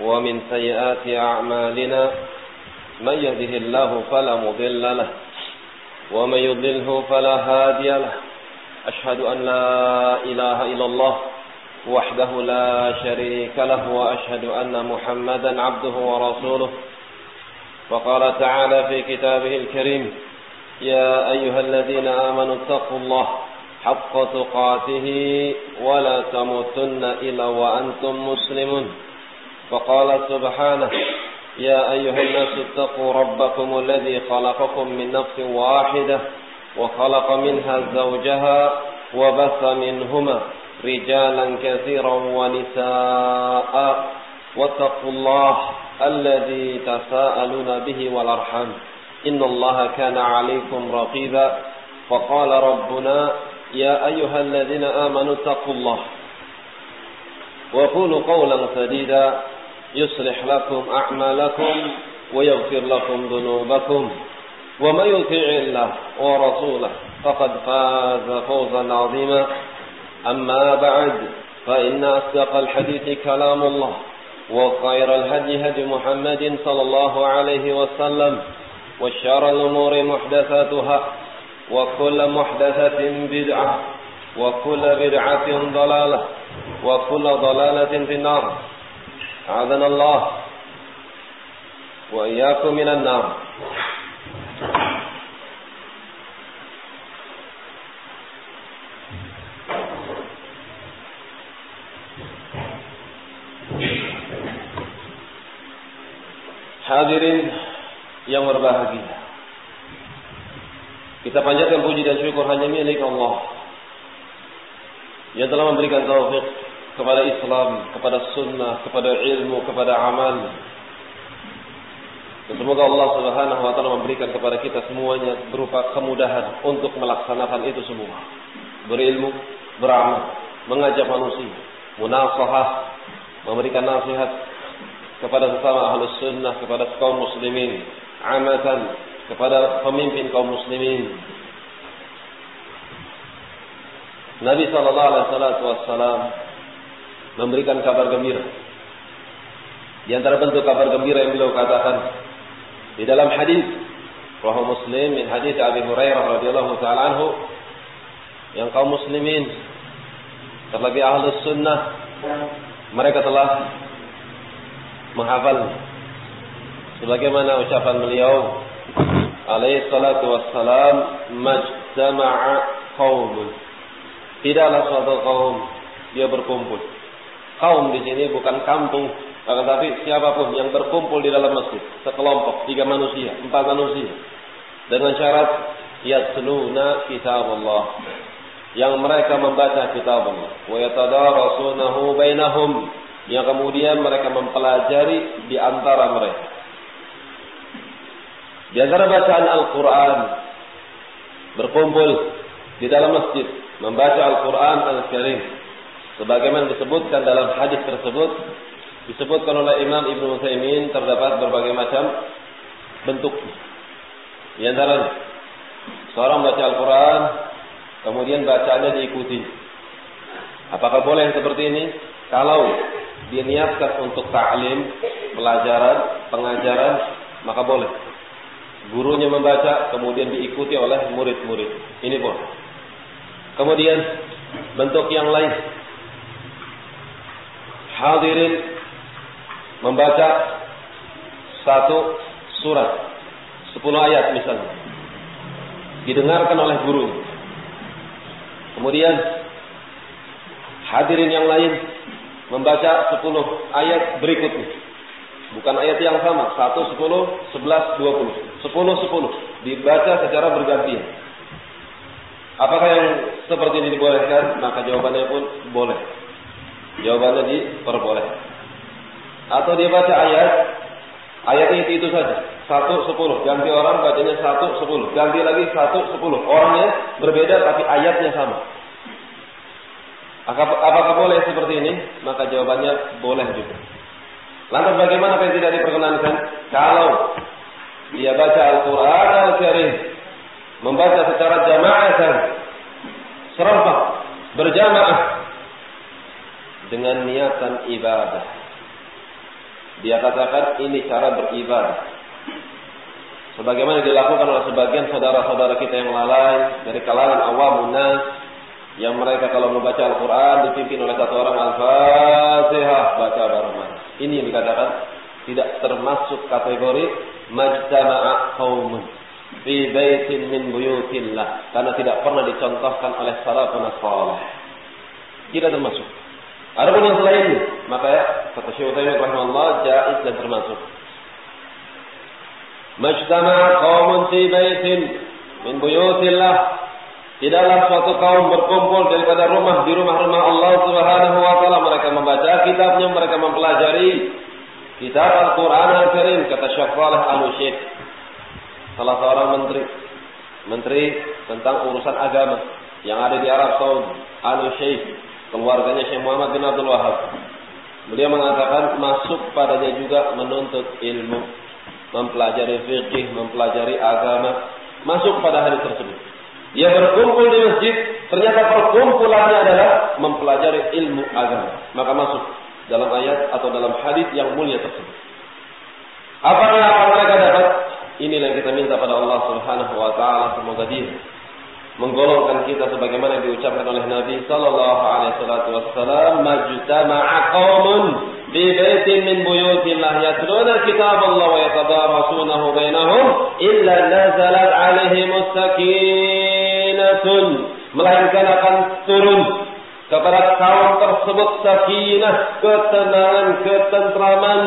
ومن سيئات أعمالنا من يهده الله فلا مضل له ومن يضلله فلا هادي له أشهد أن لا إله إلا الله وحده لا شريك له وأشهد أن محمدا عبده ورسوله وقال تعالى في كتابه الكريم يا أيها الذين آمنوا اتقوا الله حق تقاته ولا تموتن إلا وأنتم مسلمون. فقال سبحانه يا أيها الناس اتقوا ربكم الذي خلقكم من نفس واحدة وخلق منها زوجها وبث منهما رجالا كثيرا ونساء. واتقوا الله الذي تساءلون به والأرحام. إن الله كان عليكم رقيبا. فقال ربنا يا أيها الذين آمنوا اتقوا الله وقولوا قولا سديدا يصلح لكم أعمالكم ويغفر لكم ذنوبكم ومن يطيع الله ورسوله فقد فاز فوزا عظيما أما بعد فإن أصدق الحديث كلام الله وخير الهدي هدي محمد صلى الله عليه وسلم وشر الأمور محدثاتها وكل محدثة بدعة وكل بدعة ضلالة وكل ضلالة في النار أعاذنا الله وإياكم من النار Hadirin yang berbahagia. Kita panjatkan puji dan syukur hanya milik Allah yang telah memberikan taufik kepada Islam, kepada sunnah, kepada ilmu, kepada amal. Dan semoga Allah Subhanahu wa taala memberikan kepada kita semuanya berupa kemudahan untuk melaksanakan itu semua. Berilmu, beramal, mengajak manusia, munasahah, memberikan nasihat kepada sesama ahlus sunnah, kepada kaum muslimin, amatan, kepada pemimpin kaum muslimin. Nabi sallallahu alaihi memberikan kabar gembira. Di antara bentuk kabar gembira yang beliau katakan di dalam hadis Rahu Muslim min hadis Abi Hurairah radhiyallahu taala anhu yang kaum muslimin terlebih ahlus sunnah mereka telah menghafal sebagaimana ucapan beliau alaihi salatu wassalam majtama'a qaumun tidaklah suatu kaum dia berkumpul. Kaum di sini bukan kampung akan tapi siapa pun yang berkumpul di dalam masjid sekelompok tiga manusia empat manusia. Dengan syarat yatluna kitab Allah yang mereka membaca kitab Allah wa yatadarasunahu bainahum. Yang kemudian mereka mempelajari di antara mereka di antara bacaan Al-Quran berkumpul di dalam masjid membaca Al-Quran Al-Karim sebagaimana disebutkan dalam hadis tersebut disebutkan oleh Imam Ibnu Utsaimin terdapat berbagai macam bentuk. Di antara seorang baca Al-Quran kemudian bacaannya diikuti. Apakah boleh seperti ini? Kalau dia niatkan untuk ta'lim pelajaran pengajaran maka boleh gurunya membaca kemudian diikuti oleh murid-murid. Ini boleh. Kemudian bentuk yang lain. Hadirin membaca satu surat, sepuluh ayat misalnya. Didengarkan oleh gurunya. Kemudian hadirin yang lain membaca sepuluh ayat berikutnya. Bukan ayat yang sama, satu sepuluh, sebelas dua puluh, sepuluh sepuluh, dibaca secara bergantian. Apakah yang seperti ini dibolehkan? Maka jawabannya pun boleh. Jawabannya diperbolehkan. Atau dia baca ayat, ayatnya itu itu saja, satu sepuluh, ganti orang bacanya satu sepuluh, ganti lagi satu sepuluh, orangnya berbeda tapi ayatnya sama. Apakah boleh seperti ini? Maka jawabannya boleh juga. Lantas bagaimana yang tidak diperkenankan? Kalau dia baca Al-Quran Al-Karim, membaca secara jamaah dan serempak, berjamaah, dengan niatan ibadah. Dia katakan ini cara beribadah. Sebagaimana dilakukan oleh sebagian saudara-saudara kita yang lalai dari kalangan awam nas yang mereka kalau membaca Al-Quran dipimpin oleh satu orang Al-Fatihah baca bareng Ini yang dikatakan tidak termasuk kategori majtama'a qaumun fi baitin min buyutillah karena tidak pernah dicontohkan oleh salafun salih. Tidak termasuk. Adapun yang selain maka ya, kata Syekh Utsaimin rahimahullah jaiz dan termasuk. Majtama'a qaumun fi baitin min buyutillah Tidaklah suatu kaum berkumpul daripada rumah di rumah-rumah Allah Subhanahu wa taala mereka membaca kitabnya, mereka mempelajari kitab Al-Qur'an Al-Karim kata Saleh Al-Syekh salah seorang menteri menteri tentang urusan agama yang ada di Arab Saudi Al-Syekh keluarganya Syekh Muhammad bin Abdul Wahab. Beliau mengatakan masuk padanya juga menuntut ilmu, mempelajari fikih, mempelajari agama, masuk pada hari tersebut. Dia berkumpul di masjid, ternyata perkumpulannya adalah mempelajari ilmu agama. Maka masuk dalam ayat atau dalam hadis yang mulia tersebut. Apa yang akan mereka dapat? Inilah yang kita minta pada Allah Subhanahu wa taala semoga dia menggolongkan kita sebagaimana diucapkan oleh Nabi sallallahu alaihi wasallam majtama'a qaumun fi baitin min buyutillah yatluna kitab Allah wa yatadarasunahu bainahum illa nazalat alaihim sakinatun melainkan akan turun kepada kaum tersebut sakinah ketenangan ketentraman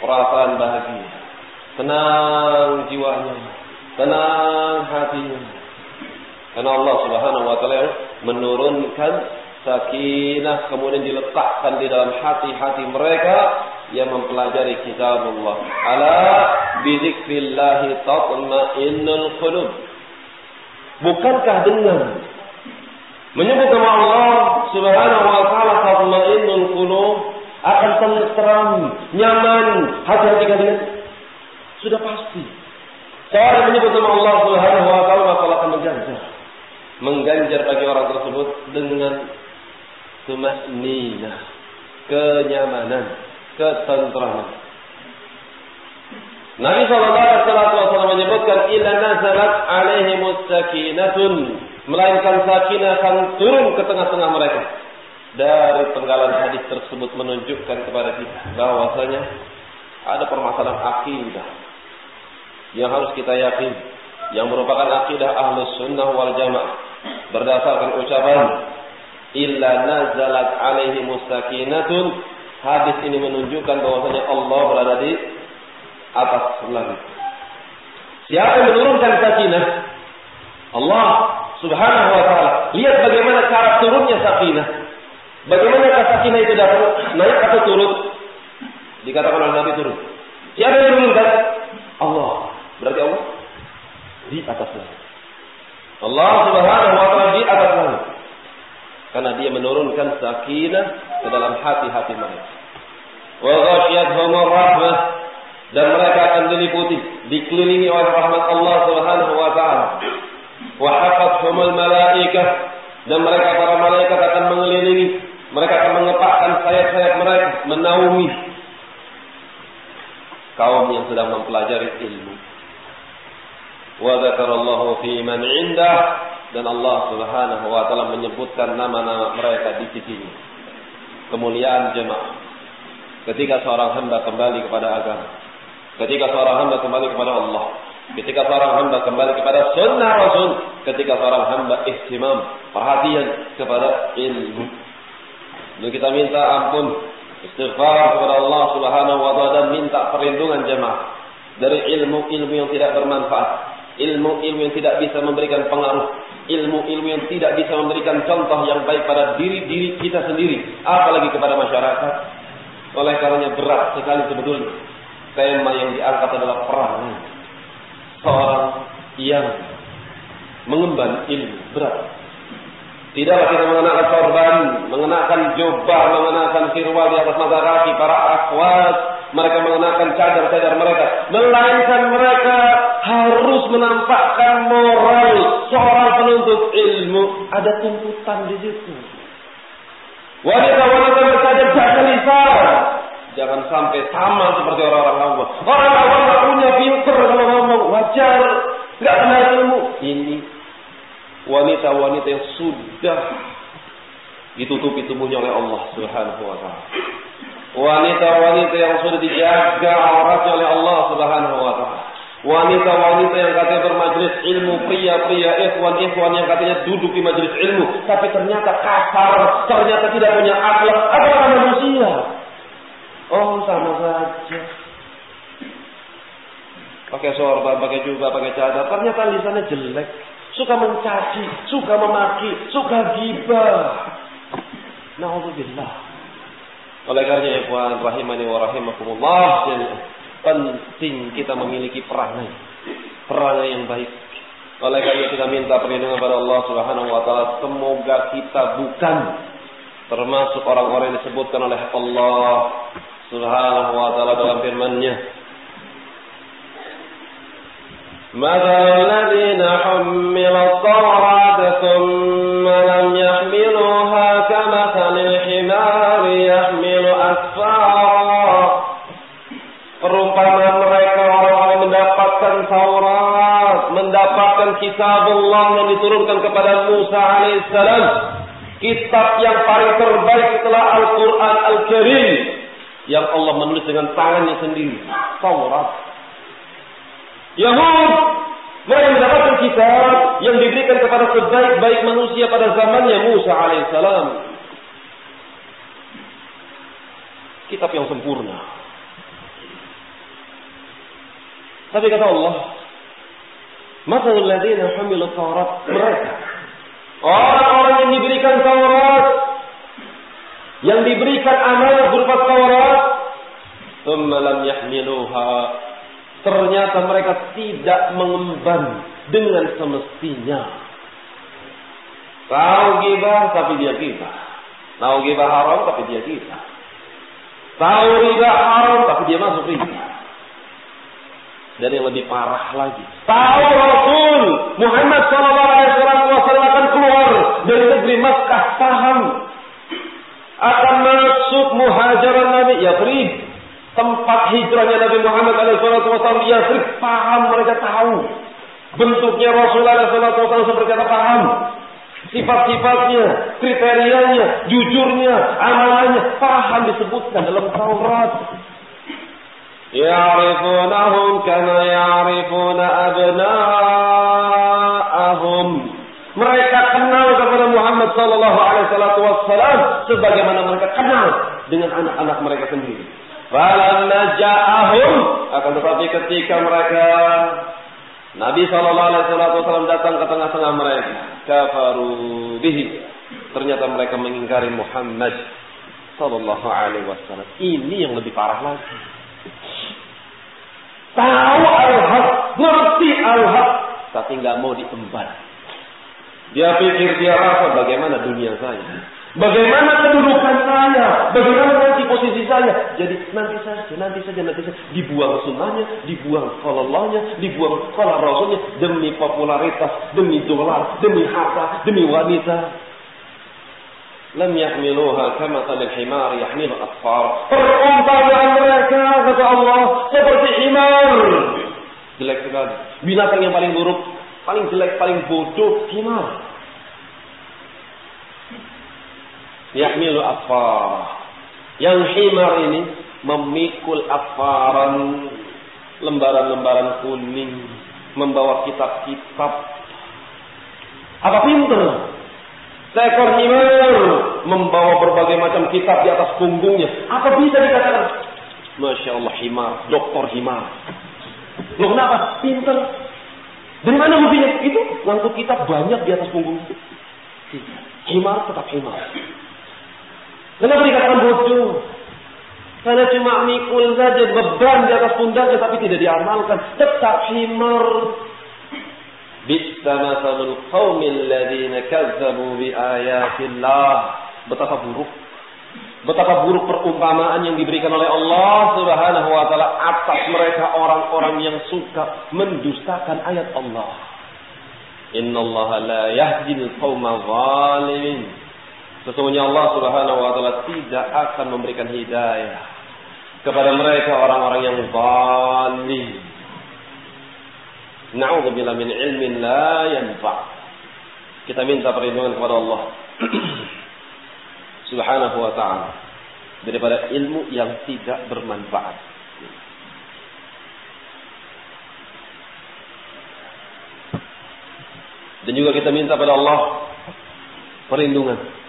perasaan bahagia tenang jiwanya tenang hatinya karena Allah Subhanahu wa taala menurunkan sakinah kemudian diletakkan di dalam hati-hati mereka yang mempelajari kitab Allah. Ala bidzikrillah tatma'innul qulub. Bukankah dengan menyebut nama Allah Subhanahu wa taala tatma'innul qulub akan tenteram, nyaman hati-hati kalian? Sudah pasti. Seorang menyebut nama Allah Subhanahu wa taala maka akan menjanjikan mengganjar bagi orang tersebut dengan tumasnina, kenyamanan, ketentraman. Nabi Shallallahu Alaihi Wasallam menyebutkan ila nazalat alaihi sakinatun melainkan sakinah akan turun ke tengah-tengah mereka. Dari penggalan hadis tersebut menunjukkan kepada kita bahwasanya ada permasalahan akidah yang harus kita yakini yang merupakan akidah ahlus sunnah wal jamaah. Berdasarkan ucapan illa nazalat alaihi mustakinatun hadis ini menunjukkan bahwasanya Allah berada di atas langit. Siapa yang menurunkan sakinah? Allah subhanahu wa ta'ala. Lihat bagaimana cara turunnya sakinah. Bagaimana sakinah itu datang naik atau turun? Dikatakan oleh Nabi turun. Siapa yang menurunkan Allah. Berarti Allah? Di atas langit. Allah Subhanahu wa taala di atas langit. Karena dia menurunkan sakinah ke dalam hati-hati mereka. Wa rahmah dan mereka akan diliputi, dikelilingi oleh rahmat Allah Subhanahu wa taala. Wa hafathumul malaikah. Dan mereka para malaikat akan mengelilingi, mereka akan mengepakkan sayap-sayap mereka, menaungi kaum yang sedang mempelajari ilmu. Wa dzakarallahu fi man dan Allah Subhanahu wa taala menyebutkan nama-nama mereka di sisinya. Kemuliaan jemaah. Ketika seorang hamba kembali kepada agama, ketika seorang hamba kembali kepada Allah, ketika seorang hamba kembali kepada sunnah Rasul, ketika seorang hamba ihtimam, perhatian kepada ilmu. Lalu kita minta ampun, istighfar kepada Allah Subhanahu wa taala dan minta perlindungan jemaah dari ilmu-ilmu yang tidak bermanfaat ilmu-ilmu yang tidak bisa memberikan pengaruh, ilmu-ilmu yang tidak bisa memberikan contoh yang baik pada diri-diri kita sendiri, apalagi kepada masyarakat. Oleh karenanya berat sekali sebetulnya tema yang diangkat adalah perang. Seorang yang mengemban ilmu berat. Tidaklah kita mengenakan sorban, mengenakan jubah, mengenakan firwal di atas mata kaki para akhwat, mereka mengenakan cadar-cadar mereka, melainkan mereka harus menampakkan moral seorang penuntut ilmu. Ada tuntutan di situ. Wanita-wanita jangan sampai sama seperti orang-orang awam. Orang awam nggak punya filter kalau ngomong wajar, nggak kenal ilmu. Ini wanita-wanita yang sudah ditutupi tubuhnya oleh Allah Subhanahu wa taala. Wanita-wanita yang sudah dijaga auratnya oleh Allah Subhanahu wa taala. Wanita-wanita yang katanya bermajlis ilmu, pria-pria, ikhwan-ikhwan yang katanya duduk di majlis ilmu, tapi ternyata kasar, ternyata tidak punya akhlak, adalah manusia. Oh, sama saja. Pakai sorban, pakai jubah, pakai cadar, ternyata lisannya jelek. Suka mencaci, suka memaki, suka gibah. Nauzubillah. Oleh karena ikhwan rahimani wa rahimakumullah, penting kita memiliki perangai perangai yang baik oleh karena kita minta perlindungan kepada Allah Subhanahu wa taala semoga kita bukan termasuk orang-orang yang disebutkan oleh Allah Subhanahu wa taala dalam firman-Nya مثل الذين حملوا التوراة ثم لم يحملوها كمثل الحمار يحمل أسفارا perumpamaan mereka orang-orang mendapatkan Taurat, mendapatkan kitab Allah yang diturunkan kepada Musa alaihissalam, kitab yang paling terbaik setelah Al-Quran Al-Karim, yang Allah menulis dengan tangannya sendiri, Taurat. Yahud mereka mendapatkan kitab yang diberikan kepada sebaik-baik manusia pada zamannya Musa alaihissalam. Kitab yang sempurna. Tapi kata Allah, Masalul ladina hamilu Taurat mereka. Orang-orang yang diberikan Taurat, yang diberikan amanah berupa Taurat, thumma lam yahmiluha. Ternyata mereka tidak mengemban dengan semestinya. Tahu gibah tapi dia gibah. Tahu gibah haram tapi dia gibah. Tahu riba haram tapi dia masuk riba dan yang lebih parah lagi. Tahu Rasul Muhammad SAW akan keluar dari negeri Makkah paham akan masuk muhajiran Nabi Yathrib tempat hijrahnya Nabi Muhammad SAW Yasrib paham mereka tahu bentuknya Rasulullah SAW sudah berkata paham sifat-sifatnya, kriterianya, jujurnya, amalannya paham disebutkan dalam Taurat. Ya'rifunahum kana ya'rifuna abna'ahum. Mereka kenal kepada Muhammad sallallahu alaihi wasallam sebagaimana mereka kenal dengan anak-anak mereka sendiri. Falamma ja'ahum akan tetapi ketika mereka Nabi sallallahu alaihi wasallam datang ke tengah-tengah mereka, kafaru bihi. Ternyata mereka mengingkari Muhammad sallallahu alaihi wasallam. Ini yang lebih parah lagi. Tahu al-haq, ngerti al-haq, tapi nggak mau diemban. Dia pikir dia rasa bagaimana dunia saya. Bagaimana kedudukan saya? Bagaimana nanti posisi saya? Jadi nanti saja, nanti saja, nanti saja. Dibuang sunnahnya, dibuang salallahnya, dibuang salah rasulnya demi popularitas, demi dolar, demi harta, demi wanita lam yahmiluha kama talil himar yahmilu asfar. Perumpamaan mereka kata Allah seperti himar. Jelek sekali. Binatang yang paling buruk, paling jelek, paling bodoh himar. Yahmilu asfar. Yang himar ini memikul asfaran lembaran-lembaran kuning membawa kitab-kitab apa pinter Seekor himar membawa berbagai macam kitab di atas punggungnya. Apa bisa dikatakan? Masya Allah himar, doktor himar. Loh kenapa? Pinter. Dari mana buktinya? Itu ngangkut kitab banyak di atas punggung. Himar tetap himar. Kenapa dikatakan bodoh? Karena cuma mikul saja beban di atas pundaknya tapi tidak diamalkan. Tetap himar. Bisa masalul qawmil ladhina kazzabu bi ayatillah. Betapa buruk. Betapa buruk perumpamaan yang diberikan oleh Allah Subhanahu wa taala atas mereka orang-orang yang suka mendustakan ayat Allah. Inna Allah la yahdil qawma zalimin. Sesungguhnya Allah Subhanahu wa taala tidak akan memberikan hidayah kepada mereka orang-orang yang zalim. Na'udzubillah min ilmin la yanfa'. Kita minta perlindungan kepada Allah Subhanahu wa taala daripada ilmu yang tidak bermanfaat. Dan juga kita minta pada Allah perlindungan.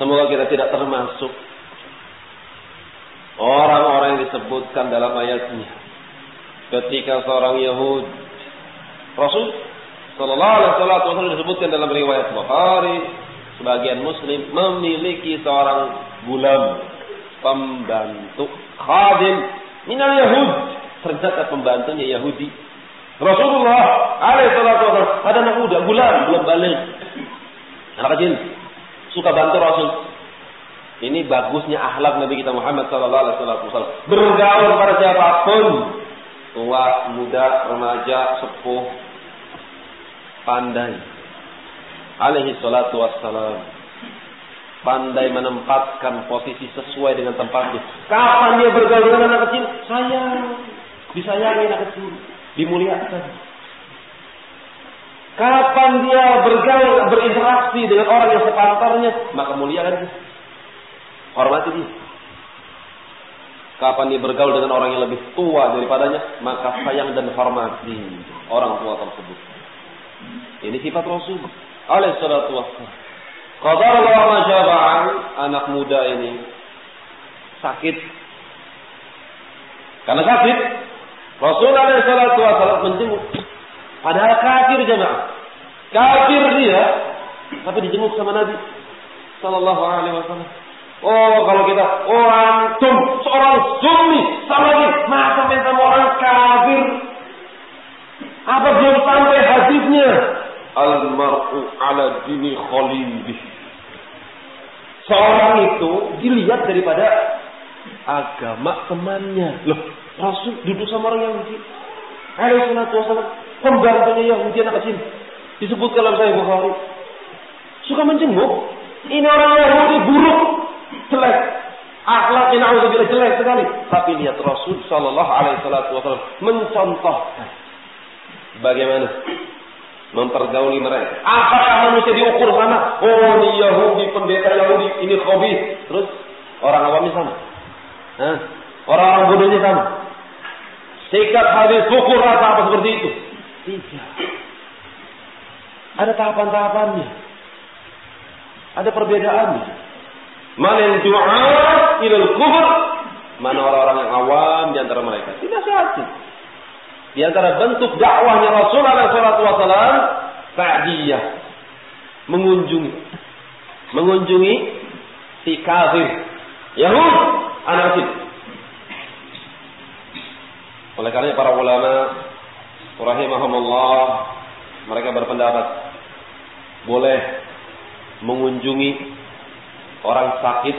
Semoga kita tidak termasuk orang-orang yang disebutkan dalam ayatnya. Ketika seorang Yahud Rasul Sallallahu Alaihi Wasallam disebutkan dalam riwayat Bukhari, sebagian Muslim memiliki seorang gulam pembantu khadim minal Yahud ternyata pembantunya Yahudi. Rasulullah alaihissalam ada anak muda gulam belum balik. Anak kecil suka bantu Rasul ini bagusnya akhlak Nabi kita Muhammad sallallahu alaihi wasallam bergaul pada siapa pun tua muda remaja sepuh pandai alaihi salatu wassalam pandai menempatkan posisi sesuai dengan tempatnya. Kapan dia bergaul dengan anak kecil? Sayang. Disayangi anak kecil. Dimuliakan. Kapan dia bergaul, berinteraksi dengan orang yang sepantarnya? Maka muliakan dia. Hormati dia. Kapan dia bergaul dengan orang yang lebih tua daripadanya? Maka sayang dan hormati orang tua tersebut. Ini sifat Rasul. Alaihi salatu wassalam. Qadar Allah anak muda ini sakit. Karena sakit, Rasulullah SAW menjenguk. Padahal kafir jemaah. Kafir dia, tapi dijenguk sama Nabi Sallallahu Alaihi Wasallam. Oh, kalau kita, oh antum seorang sunni, sama lagi, masa minta orang kafir? Apa belum sampai hadisnya? Al-mar'u ala dini khalilih. Seorang itu dilihat daripada agama temannya. Loh, Rasul duduk sama orang Yahudi. Alaihi salatu wasallam. Pembantunya Yahudi anak kecil. Disebut dalam saya Bukhari. Suka menjenguk. Ini orang Yahudi buruk. Jelek. Akhlaknya na'udzubillah jelek sekali. Tapi lihat Rasul sallallahu alaihi wasallam mencontohkan. Bagaimana mempergauli mereka. Apakah manusia diukur sama? Oh ini Yahudi, pendeta Yahudi, ini khobi. Terus orang awamnya sama. Hah? Orang-orang bodohnya sama. Sikap hadis ukur rasa apa seperti itu? Tidak. Ada tahapan-tahapannya. Ada perbedaannya. Mana yang doa ilal kubur, mana orang-orang yang awam di antara mereka. Tidak satu. Di antara bentuk dakwahnya Rasulullah SAW, ta'diyah. Mengunjungi. Mengunjungi si kafir. Yahud, anak. Oleh karena para ulama rahimahumullah mereka berpendapat boleh mengunjungi orang sakit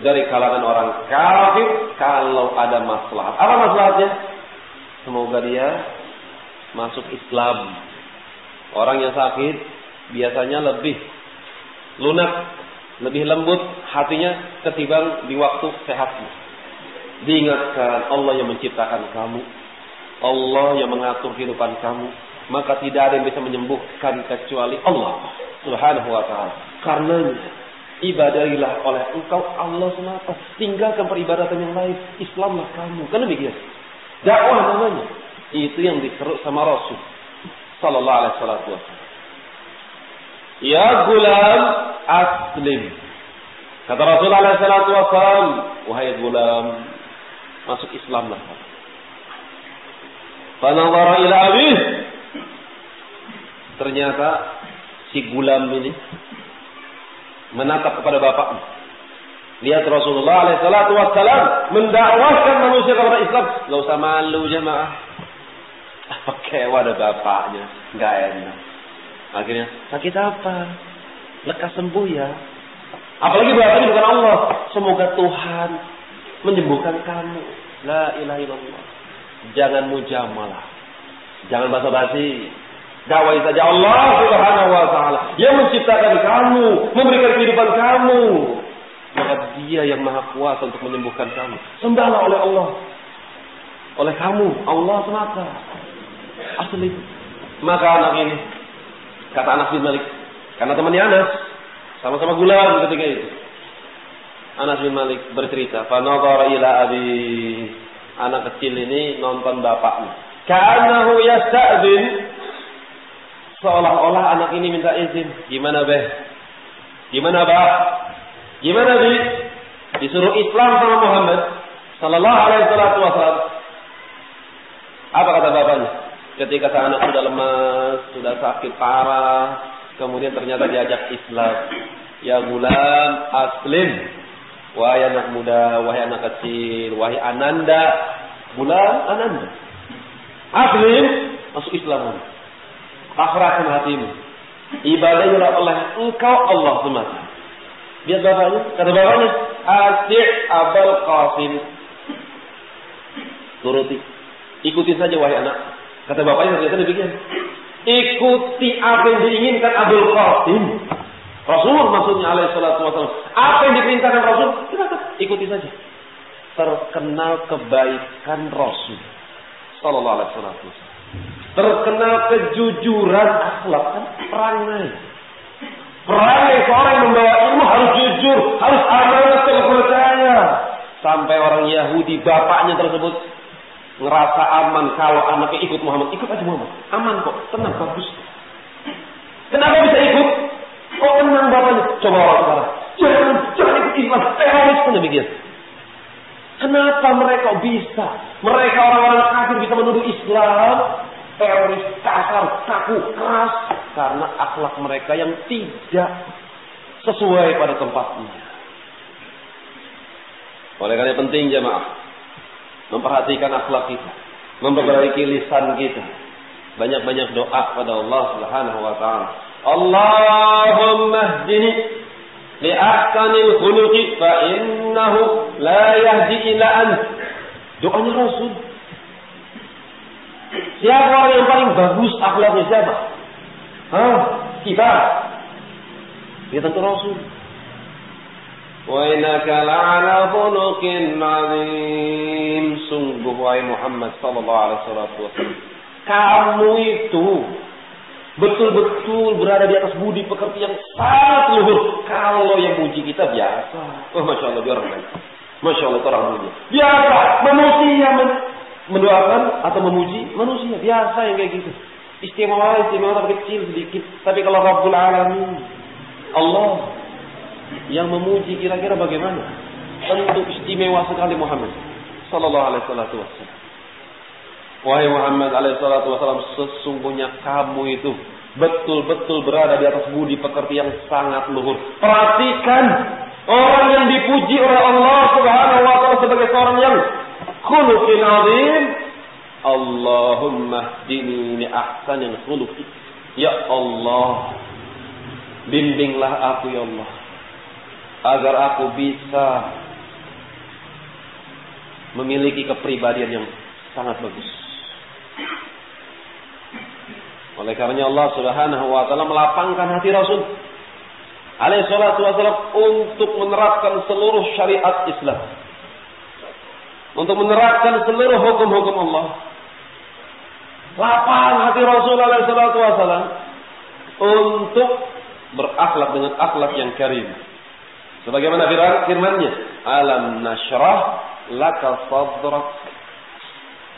dari kalangan orang kafir kalau ada masalah. Apa masalahnya? Semoga dia masuk Islam. Orang yang sakit biasanya lebih lunak, lebih lembut hatinya ketimbang di waktu sehatnya. Diingatkan Allah yang menciptakan kamu. Allah yang mengatur kehidupan kamu. Maka tidak ada yang bisa menyembuhkan kecuali Allah subhanahu wa ta'ala. Karena ibadahilah oleh engkau Allah semata. Tinggalkan peribadatan yang lain. Islamlah kamu. Kan demikian. Dakwah namanya. Itu yang dikeruk sama Rasul. Sallallahu alaihi wasallam. Ya gulam aslim. Kata Rasulullah alaihi wasallam, wahai gulam, masuk Islamlah. Fanadhara ila abih. Ternyata si gulam ini menatap kepada bapaknya. Lihat Rasulullah alaihissalatu wassalam mendakwahkan manusia kepada Islam. Gak usah malu jemaah. Oke, ada bapaknya. Gak enak. Akhirnya, sakit apa? Lekas sembuh ya. Apalagi ini bukan Allah. Semoga Tuhan menyembuhkan kamu. La ilaha illallah. Jangan mujamalah. Jangan basa-basi. Dakwai saja Allah subhanahu wa ta'ala. Yang menciptakan kamu. Memberikan kehidupan kamu maka dia yang maha kuasa untuk menyembuhkan kamu. Sembahlah oleh Allah. Oleh kamu, Allah semata. Asli. Maka anak ini, kata anak bin Malik, karena temannya Anas, sama-sama gula ketika itu. Anas bin Malik bercerita, "Fanadhara ila abi." Anak kecil ini nonton bapaknya. Ka'annahu yasta'dzin. Seolah-olah anak ini minta izin. Gimana, Beh? Gimana, Bah? Gimana, Bi? Disuruh Islam sama Muhammad sallallahu alaihi wasallam. Apa kata bapaknya? Ketika sang anak sudah lemas, sudah sakit parah, kemudian ternyata diajak Islam. Ya gulam, aslim. Wahai anak muda, wahai anak kecil, wahai ananda. Gulam, ananda. Aslim, masuk Islam. Akhirkan hatimu. Ibadahnya oleh engkau Allah semata. Lihat bapaknya, kata bapaknya, Asy' Abul Qasim. Turuti. Ikuti saja wahai anak. Kata bapaknya ternyata demikian. Ikuti apa yang diinginkan Abdul Qasim. Rasul maksudnya alaihi salatu wasallam. Apa yang diperintahkan Rasul, ikuti saja. Terkenal kebaikan Rasul sallallahu alaihi wasallam. Terkenal kejujuran akhlak kan perangai. Perangai seorang yang membawa ilmu harus jujur, harus amanah terpercaya. Sampai orang Yahudi bapaknya tersebut ngerasa aman kalau anaknya ikut Muhammad. Ikut aja Muhammad. Aman kok, tenang, bagus. Kenapa bisa ikut? Tenang bapaknya. Coba orang sekarang. Jangan, jangan ikut Islam. Teroris kan demikian. Kenapa mereka bisa? Mereka orang-orang kafir bisa menuduh Islam. Teroris, kasar, kaku, keras. Karena akhlak mereka yang tidak sesuai pada tempatnya. Oleh karena penting jemaah memperhatikan akhlak kita, memperbaiki lisan kita. Banyak-banyak doa pada Allah Subhanahu wa taala. Li ahsanil khuluqi fa innahu la yahdi ila ant. Doanya Rasul. Siapa orang yang paling bagus akhlaknya siapa? Hah? Kita. Ya tentu Rasul. وإنك لعلى خلق عظيم sungguh wahai Muhammad sallallahu alaihi wasallam kamu itu betul-betul berada di atas budi pekerti yang sangat luhur. Kalau yang muji kita biasa. Oh masya Allah dia orang baik masya Allah orang mulia biasa. Manusia men mendoakan atau memuji manusia. Biasa yang kayak gitu. Istimewa istimewa tapi kecil sedikit. Tapi kalau Rabbul Alamin Allah yang memuji kira-kira bagaimana? Tentu istimewa sekali Muhammad sallallahu alaihi wasallam. Wahai Muhammad alaihi wasallam, sesungguhnya kamu itu betul-betul berada di atas budi pekerti yang sangat luhur. Perhatikan orang yang dipuji oleh Allah Subhanahu wa taala sebagai seorang yang khuluqin azim. Allahumma hdini li ahsanil khuluqi. Ya Allah, bimbinglah aku ya Allah agar aku bisa memiliki kepribadian yang sangat bagus. Oleh karenanya Allah Subhanahu wa taala melapangkan hati Rasul alaihi salatu wasallam untuk menerapkan seluruh syariat Islam. Untuk menerapkan seluruh hukum-hukum Allah. Lapang hati Rasul alaihi salatu wasallam untuk berakhlak dengan akhlak yang karim Sebagaimana firman-nya, "Alam nasyrah laka sadrak."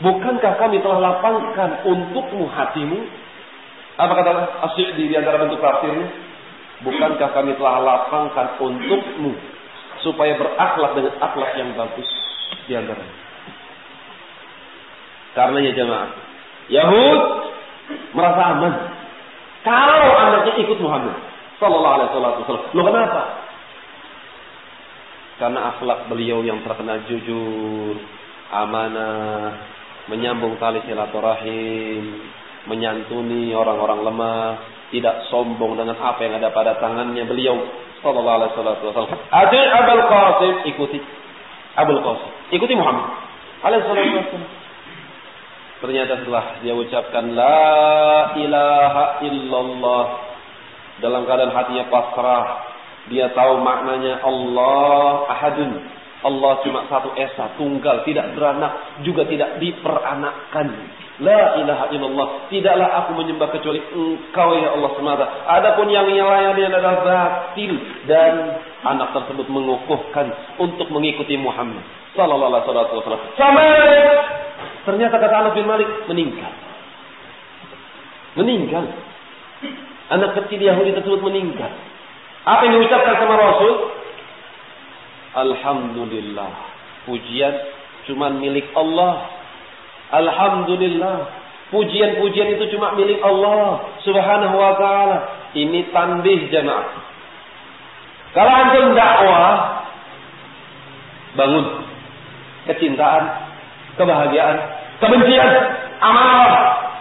Bukankah kami telah lapangkan untukmu hatimu? Apa kata asyik di antara bentuk tafsirnya? Bukankah kami telah lapangkan untukmu supaya berakhlak dengan akhlak yang bagus di antaranya? Karena ya jemaah, Yahud merasa aman kalau anaknya ikut Muhammad Sallallahu Alaihi Wasallam. Lo kenapa? karena akhlak beliau yang terkenal jujur, amanah, menyambung tali silaturahim, menyantuni orang-orang lemah, tidak sombong dengan apa yang ada pada tangannya beliau sallallahu alaihi wasallam. Adi Abul Qasim ikuti Abul Qasim, ikuti Muhammad alaihi wasallam. Ternyata setelah dia ucapkan la ilaha illallah dalam keadaan hatinya pasrah Dia tahu maknanya Allah ahadun. Allah cuma satu esa, tunggal, tidak beranak, juga tidak diperanakkan. La ilaha illallah. Tidaklah aku menyembah kecuali engkau ya Allah semata. Adapun yang lainnya adalah batil. Dan anak tersebut mengukuhkan untuk mengikuti Muhammad. Sallallahu alaihi wasallam. Sama. Ternyata kata Anas bin Malik meninggal. Meninggal. Anak kecil Yahudi tersebut meninggal. Apa yang diucapkan sama Rasul? Alhamdulillah. Pujian cuma milik Allah. Alhamdulillah. Pujian-pujian itu cuma milik Allah Subhanahu wa taala. Ini tandih jemaah. Kalau antum dakwah bangun kecintaan, kebahagiaan, kebencian, amal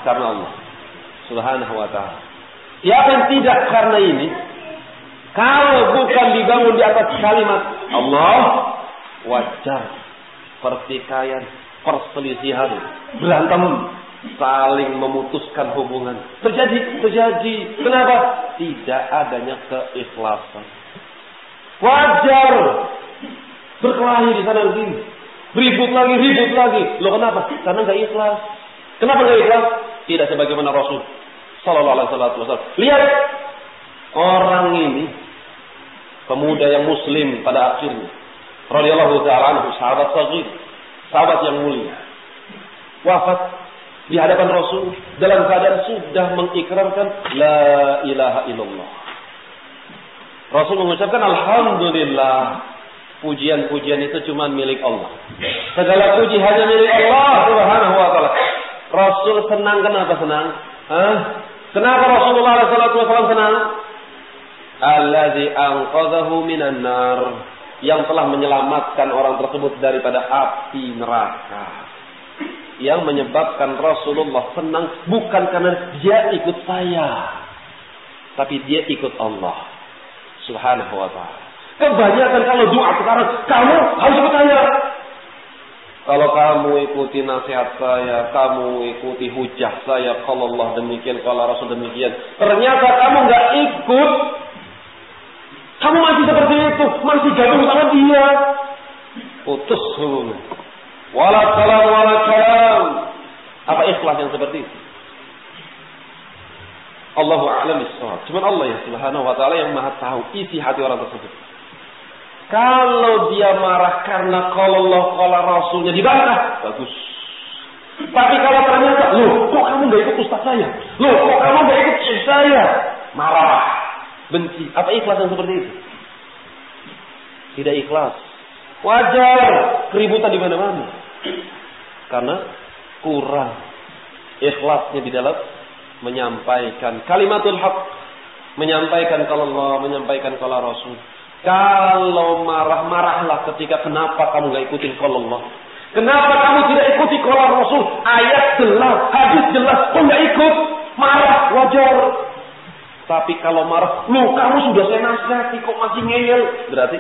karena Allah Subhanahu wa taala. Siapa yang tidak karena ini, kalau bukan dibangun di atas kalimat Allah, wajar pertikaian, perselisihan, berantem, saling memutuskan hubungan. Terjadi, terjadi. Kenapa? Tidak adanya keikhlasan. Wajar berkelahi di sana sini. Ribut lagi, ribut lagi. Loh kenapa? Karena nggak ikhlas. Kenapa nggak ikhlas? Tidak sebagaimana Rasul Sallallahu Alaihi Wasallam. Lihat orang ini pemuda yang muslim pada akhirnya radhiyallahu taala anhu sahabat sagir sahabat yang mulia wafat di hadapan Rasul dalam keadaan sudah mengikrarkan la ilaha illallah. Rasul mengucapkan alhamdulillah. Pujian-pujian itu cuma milik Allah. Segala puji hanya milik Allah subhanahu wa taala. Rasul senang kenapa senang? Hah? kenapa Rasulullah SAW senang alladzi anqadhahu minan nar. Yang telah menyelamatkan orang tersebut daripada api neraka. Yang menyebabkan Rasulullah senang bukan karena dia ikut saya tapi dia ikut Allah subhanahu wa ta'ala. Kebanyakan kalau doa sekarang kamu harus saya. Kalau kamu ikuti nasihat saya, kamu ikuti hujah saya, kalau Allah demikian, kalau Rasul demikian. Ternyata kamu nggak ikut, kamu masih seperti itu, masih gabung sama dia. Putus hubungan. Wala salam. Apa ikhlas yang seperti itu? Allahu a'lam bishawab. Cuma Allah ya Subhanahu wa taala yang Maha tahu isi hati orang tersebut. Kalau dia marah karena kalau Allah kalau Rasulnya dibantah, bagus. Tapi kalau ternyata, loh, kok kamu gak ikut ustaz saya? Loh, kok kamu gak ikut saya? Marah benci. Apa ikhlas yang seperti itu? Tidak ikhlas. Wajar keributan di mana-mana. Karena kurang ikhlasnya di dalam menyampaikan kalimatul haq, menyampaikan kalau Allah, menyampaikan kalau Rasul. Kalau marah-marahlah ketika kenapa kamu nggak ikutin kalau Allah. Kenapa kamu tidak ikuti kalau Rasul? Ayat jelas, hadis jelas, kok nggak ikut? Marah, wajar. Tapi kalau marah, lu kamu sudah saya nasihati kok masih ngeyel. Berarti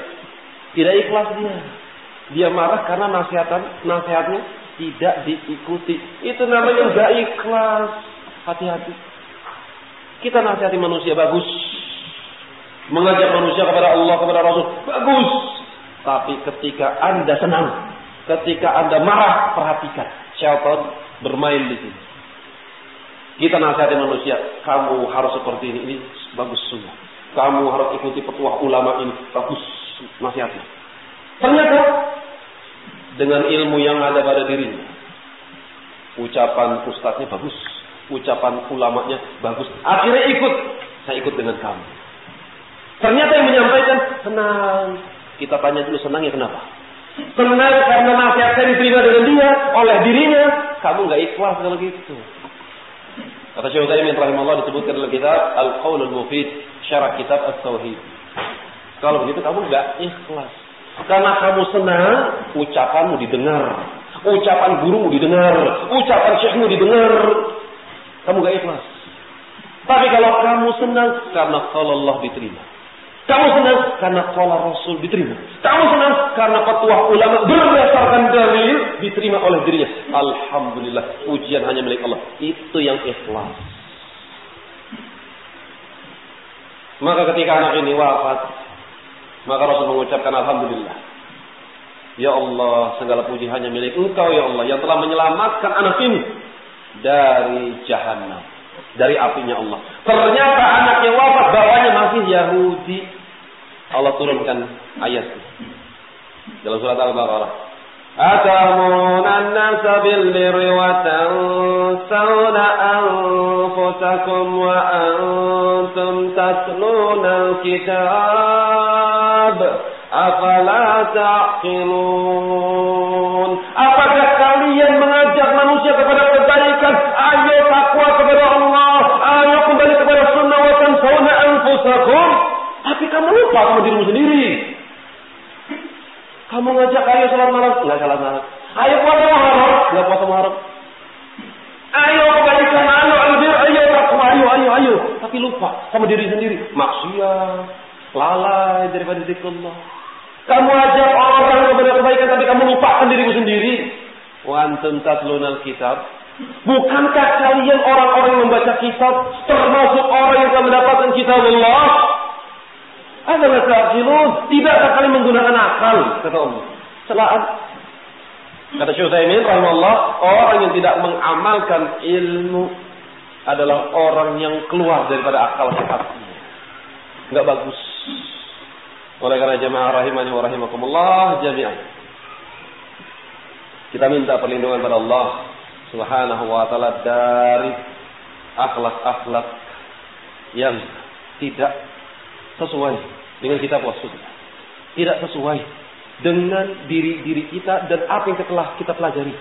tidak ikhlas dia. Dia marah karena nasihatan, nasihatnya tidak diikuti. Itu namanya nggak ikhlas. Hati-hati. Kita nasihati manusia bagus. Mengajak manusia kepada Allah, kepada Rasul. Bagus. Tapi ketika anda senang. Ketika anda marah, perhatikan. Syaitan bermain di sini. Kita nasihati manusia, kamu harus seperti ini, ini bagus semua. Kamu harus ikuti petuah ulama ini, bagus nasihatnya. Ternyata dengan ilmu yang ada pada dirinya, ucapan ustadznya bagus, ucapan ulamanya bagus. Akhirnya ikut, saya ikut dengan kamu. Ternyata yang menyampaikan senang. Kita tanya dulu senangnya kenapa? Senang karena nasihat saya diterima dengan dia, oleh dirinya. Kamu nggak ikhlas kalau gitu. Kata Syekh Utsaimin rahimahullah disebutkan dalam kitab Al-Qaulul Mufid syarah kitab At-Tauhid. Kalau begitu kamu enggak ikhlas. Karena kamu senang, ucapanmu didengar. Ucapan gurumu didengar. Ucapan syekhmu didengar. Kamu enggak ikhlas. Tapi kalau kamu senang, karena kalau Allah diterima. Kamu senang karena kalau Rasul diterima. Kamu senang karena petuah ulama berdasarkan dalil diterima oleh dirinya. Alhamdulillah, ujian hanya milik Allah. Itu yang ikhlas. Maka ketika anak ini wafat, Maka Rasul mengucapkan Alhamdulillah. Ya Allah, segala puji hanya milik Engkau ya Allah yang telah menyelamatkan anak ini dari jahanam, dari apinya Allah. Ternyata anaknya wafat, bapaknya masih Yahudi. Allah turunkan ayat dalam surat Al-Baqarah. أتأمرون الناس بالبر وتنسون أنفسكم وأنتم تتلون الكتاب أفلا تعقلون Apakah kalian mengajak manusia kepada kebaikan? Ayo takwa Tapi kamu lupa sama dirimu sendiri. Kamu ngajak ayo sholat malam, enggak sholat malam. Ayo puasa Muharram, enggak puasa Muharram. Ayo kebaikan, ayo albir, ayo takwa, ayo, ayo, ayo. Tapi lupa sama diri sendiri. Maksiat, lalai daripada zikrullah. Kamu ajak orang kepada kebaikan tapi kamu lupakan dirimu sendiri. Wa antum tatlunal kitab. Bukankah kalian orang-orang yang membaca kitab termasuk orang yang telah mendapatkan kitab Allah? Adalah ta'qilun. Tidakkah kalian menggunakan akal? Kata Allah. Celaan. Kata Syekh Utsaimin rahimahullah, orang yang tidak mengamalkan ilmu adalah orang yang keluar daripada akal sehatnya. Enggak bagus. Oleh karena jemaah rahimani wa rahimakumullah jami'an. Kita minta perlindungan pada Allah Subhanahu wa taala dari akhlak-akhlak yang tidak sesuai dengan kitab wa Tidak sesuai dengan diri-diri kita dan apa yang telah kita pelajari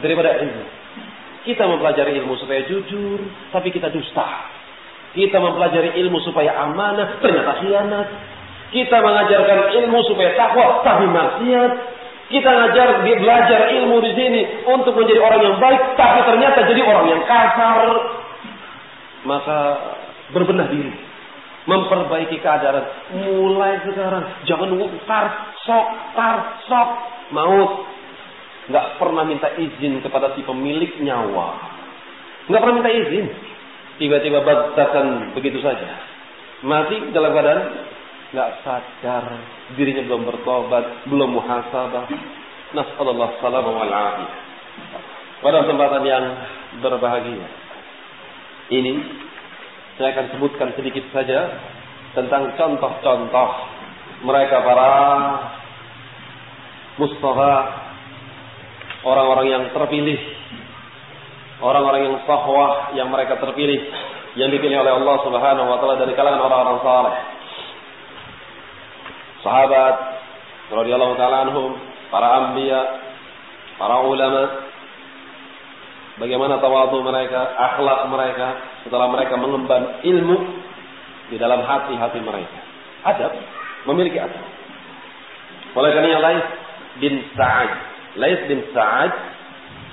daripada ilmu. Kita mempelajari ilmu supaya jujur, tapi kita dusta. Kita mempelajari ilmu supaya amanah, ternyata khianat. Kita mengajarkan ilmu supaya takwa, tapi maksiat. Kita ngajar, belajar ilmu di sini untuk menjadi orang yang baik, tapi ternyata jadi orang yang kasar. Maka berbenah diri memperbaiki keadaan. Mulai sekarang. Jangan nunggu tar sok tar sok. Maut. Nggak pernah minta izin kepada si pemilik nyawa. Nggak pernah minta izin. Tiba-tiba batakan begitu saja. Mati dalam keadaan nggak sadar. Dirinya belum bertobat belum muhasabah. Nasallallahu salam wal pada kesempatan yang berbahagia. Ini saya akan sebutkan sedikit saja tentang contoh-contoh mereka para Mustafa orang-orang yang terpilih orang-orang yang sahwah yang mereka terpilih yang dipilih oleh Allah Subhanahu wa taala dari kalangan orang-orang saleh. Sahabat radhiyallahu taala anhum para anbiya para ulama bagaimana tawadu mereka, akhlak mereka setelah mereka mengemban ilmu di dalam hati-hati mereka. Adab, memiliki adab. Oleh karena lain bin Sa'ad. Lais bin Sa'ad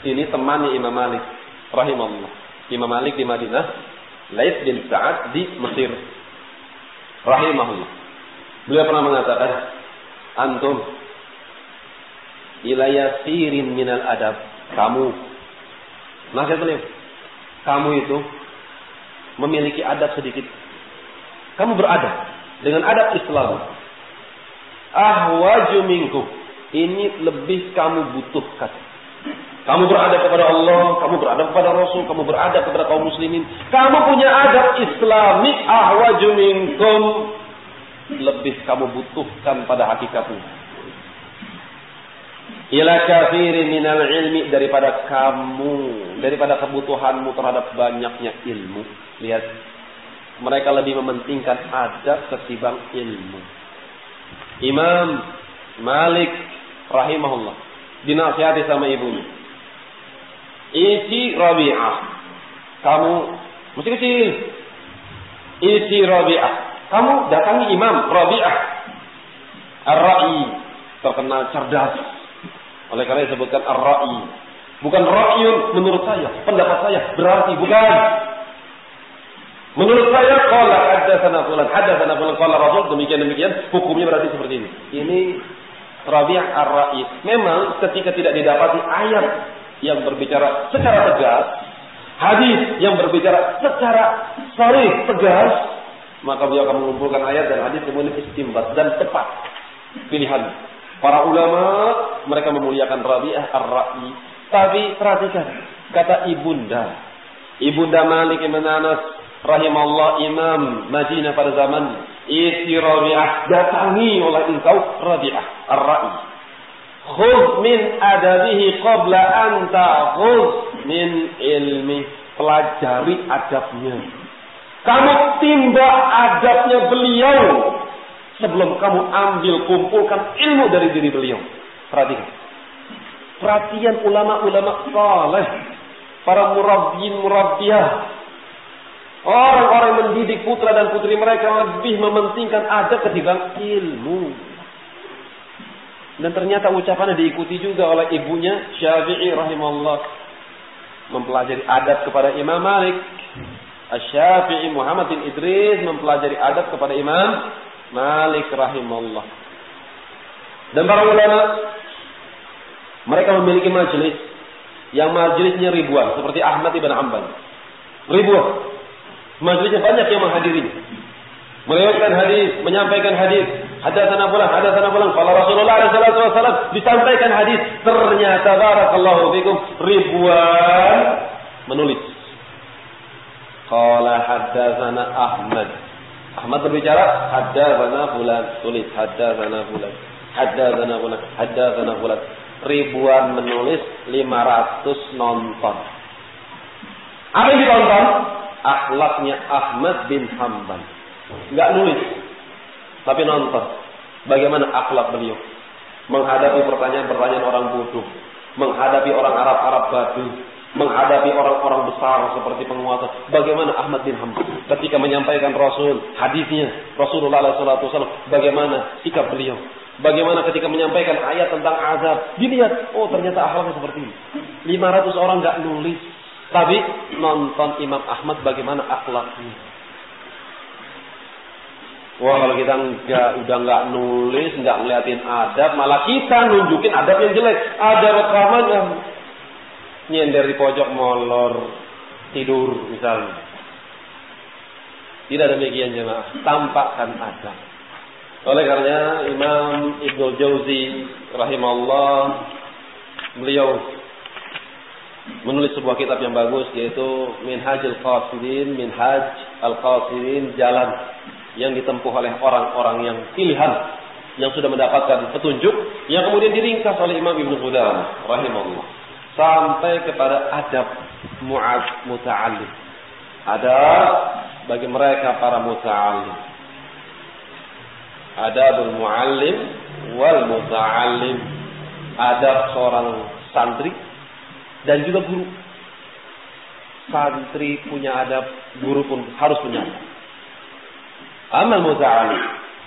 ini temannya Imam Malik rahimahullah. Imam Malik di Madinah, Lais bin Sa'ad di Mesir rahimahullah. Beliau pernah mengatakan, "Antum ila yasirin minal adab." Kamu Nasihat beliau. Kamu itu memiliki adab sedikit. Kamu beradab dengan adab Islam. Ahwaju minggu. Ini lebih kamu butuhkan. Kamu beradab kepada Allah, kamu beradab kepada Rasul, kamu beradab kepada kaum muslimin. Kamu punya adab Islami ahwaju minkum. Lebih kamu butuhkan pada hakikatnya ila kafirin minal ilmi daripada kamu, daripada kebutuhanmu terhadap banyaknya ilmu. Lihat, mereka lebih mementingkan adab ketimbang ilmu. Imam Malik rahimahullah dinasihati sama ibunya. Isi Rabi'ah. Kamu masih kecil. Isi Rabi'ah. Kamu datangi Imam Rabi'ah. Ar-Ra'i terkenal cerdas oleh karena disebutkan ar-ra'i. Bukan ra'yun menurut saya, pendapat saya berarti bukan. Menurut saya qala haddatsana fulan haddatsana fulan qala Rasul demikian demikian hukumnya berarti seperti ini. Ini Rabi' ar-ra'i. Memang ketika tidak didapati ayat yang berbicara secara tegas, hadis yang berbicara secara sharih tegas, Maka beliau akan mengumpulkan ayat dan hadis kemudian istimbat dan tepat pilihan. Para ulama mereka memuliakan Rabi'ah ar-Ra'i. Tapi perhatikan kata ibunda. Ibunda Malik ibn Anas rahimallah imam Madinah pada zaman isi Rabi'ah datangi oleh engkau Rabi'ah ar-Ra'i. Khudh min adabihi qabla an ta'khudh min ilmi. Pelajari adabnya kamu timba adabnya beliau sebelum kamu ambil kumpulkan ilmu dari diri beliau. Perhatikan. Perhatian ulama-ulama saleh, para murabbin murabbiyah. Orang-orang mendidik putra dan putri mereka lebih mementingkan adab ketimbang ilmu. Dan ternyata ucapannya diikuti juga oleh ibunya Syafi'i rahimahullah. Mempelajari adab kepada Imam Malik Asy-Syafi'i Muhammad bin Idris mempelajari adab kepada Imam Malik rahimahullah. Dan para ulama mereka memiliki majelis yang majelisnya ribuan seperti Ahmad ibn Hanbal. Ribuan. Majelisnya banyak yang menghadiri. Meriwayatkan hadis, menyampaikan hadis. Hadatsana fulan, hadatsana fulan. Kalau Rasulullah wasallam disampaikan hadis, ternyata barakallahu fikum ribuan menulis Qala haddatsana Ahmad. Ahmad berbicara, haddatsana fulan, tulis haddatsana fulan. Haddatsana fulan, haddatsana fulan. Ribuan menulis, 500 nonton. Apa yang ditonton? Akhlaknya Ahmad bin Hanbal. Enggak nulis, tapi nonton. Bagaimana akhlak beliau? Menghadapi pertanyaan-pertanyaan orang bodoh. Menghadapi orang Arab-Arab badu menghadapi orang-orang besar seperti penguasa. Bagaimana Ahmad bin Hanbal ketika menyampaikan Rasul hadisnya Rasulullah SAW bagaimana sikap beliau? Bagaimana ketika menyampaikan ayat tentang azab? Dilihat, oh ternyata akhlaknya seperti ini. 500 orang nggak nulis, tapi nonton Imam Ahmad bagaimana akhlaknya. Wah kalau kita nggak udah nggak nulis, nggak ngeliatin adab, malah kita nunjukin adab yang jelek. Ada rekaman yang nyender di pojok molor tidur misalnya. Tidak demikian jemaah, tampakkan adab. Oleh karenanya Imam Ibnu Jauzi rahimahullah beliau menulis sebuah kitab yang bagus yaitu Minhajul Qasidin, Minhaj Al-Qasidin, jalan yang ditempuh oleh orang-orang yang pilihan yang sudah mendapatkan petunjuk yang kemudian diringkas oleh Imam Ibnu Qudamah rahimahullah sampai kepada adab mu'ad muta'allim. Adab bagi mereka para muta'allim. Adabul mu'allim wal muta'allim. Adab seorang santri dan juga guru. Santri punya adab, guru pun harus punya. Amal muta'allim.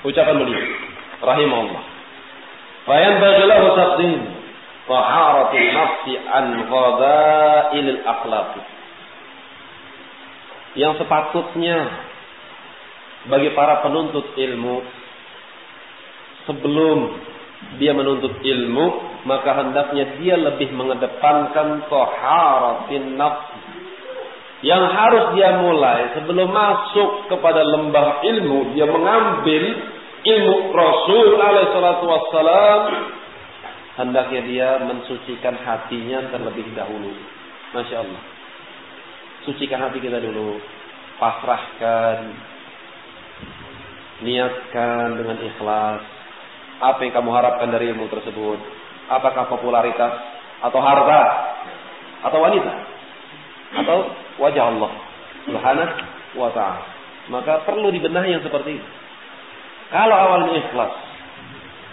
Ucapan beliau. Rahimahullah. Fayan bagilahu taqdim taharatin nafsi an ghadailil akhlaq. Yang sepatutnya bagi para penuntut ilmu sebelum dia menuntut ilmu maka hendaknya dia lebih mengedepankan taharatin nafsi yang harus dia mulai sebelum masuk kepada lembah ilmu dia mengambil ilmu Rasul alaihi salatu wassalam hendaknya dia mensucikan hatinya terlebih dahulu. Masya Allah. Sucikan hati kita dulu. Pasrahkan. Niatkan dengan ikhlas. Apa yang kamu harapkan dari ilmu tersebut? Apakah popularitas? Atau harta? Atau wanita? Atau wajah Allah? Subhanahu wa ta'ala. Maka perlu dibenahi yang seperti itu. Kalau awalnya ikhlas.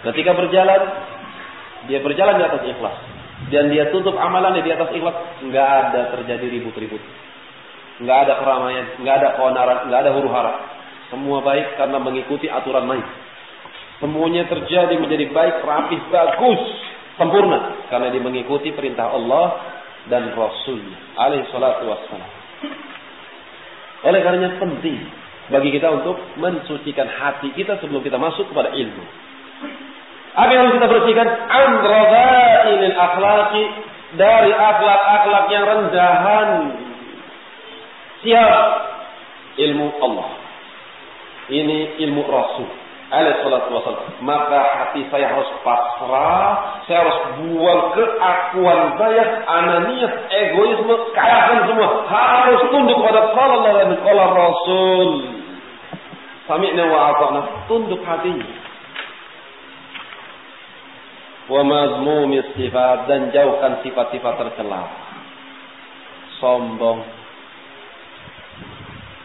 Ketika berjalan dia berjalan di atas ikhlas. Dan dia tutup amalannya di atas ikhlas. Nggak ada terjadi ribut-ribut. Nggak ada keramaian. Nggak ada keonaran. Nggak ada huru hara. Semua baik karena mengikuti aturan main. Semuanya terjadi menjadi baik, rapih, bagus, sempurna. Karena dia mengikuti perintah Allah dan Rasulnya. Alaihi salatu wassalam. Oleh karenanya penting bagi kita untuk mensucikan hati kita sebelum kita masuk kepada ilmu. Apa yang harus kita bersihkan? An akhlaki dari akhlak-akhlak yang rendahan. Siap ilmu Allah. ini ilmu Rasul alaihi salatu wasallam. Maka hati saya harus pasrah, saya harus buang keakuan saya, ananias, egoisme, kalahkan semua. Harus tunduk pada Allah dan qala Rasul. Sami'na wa ata'na, tunduk hatinya. Wa sifat dan jauhkan sifat-sifat tercela. Sombong,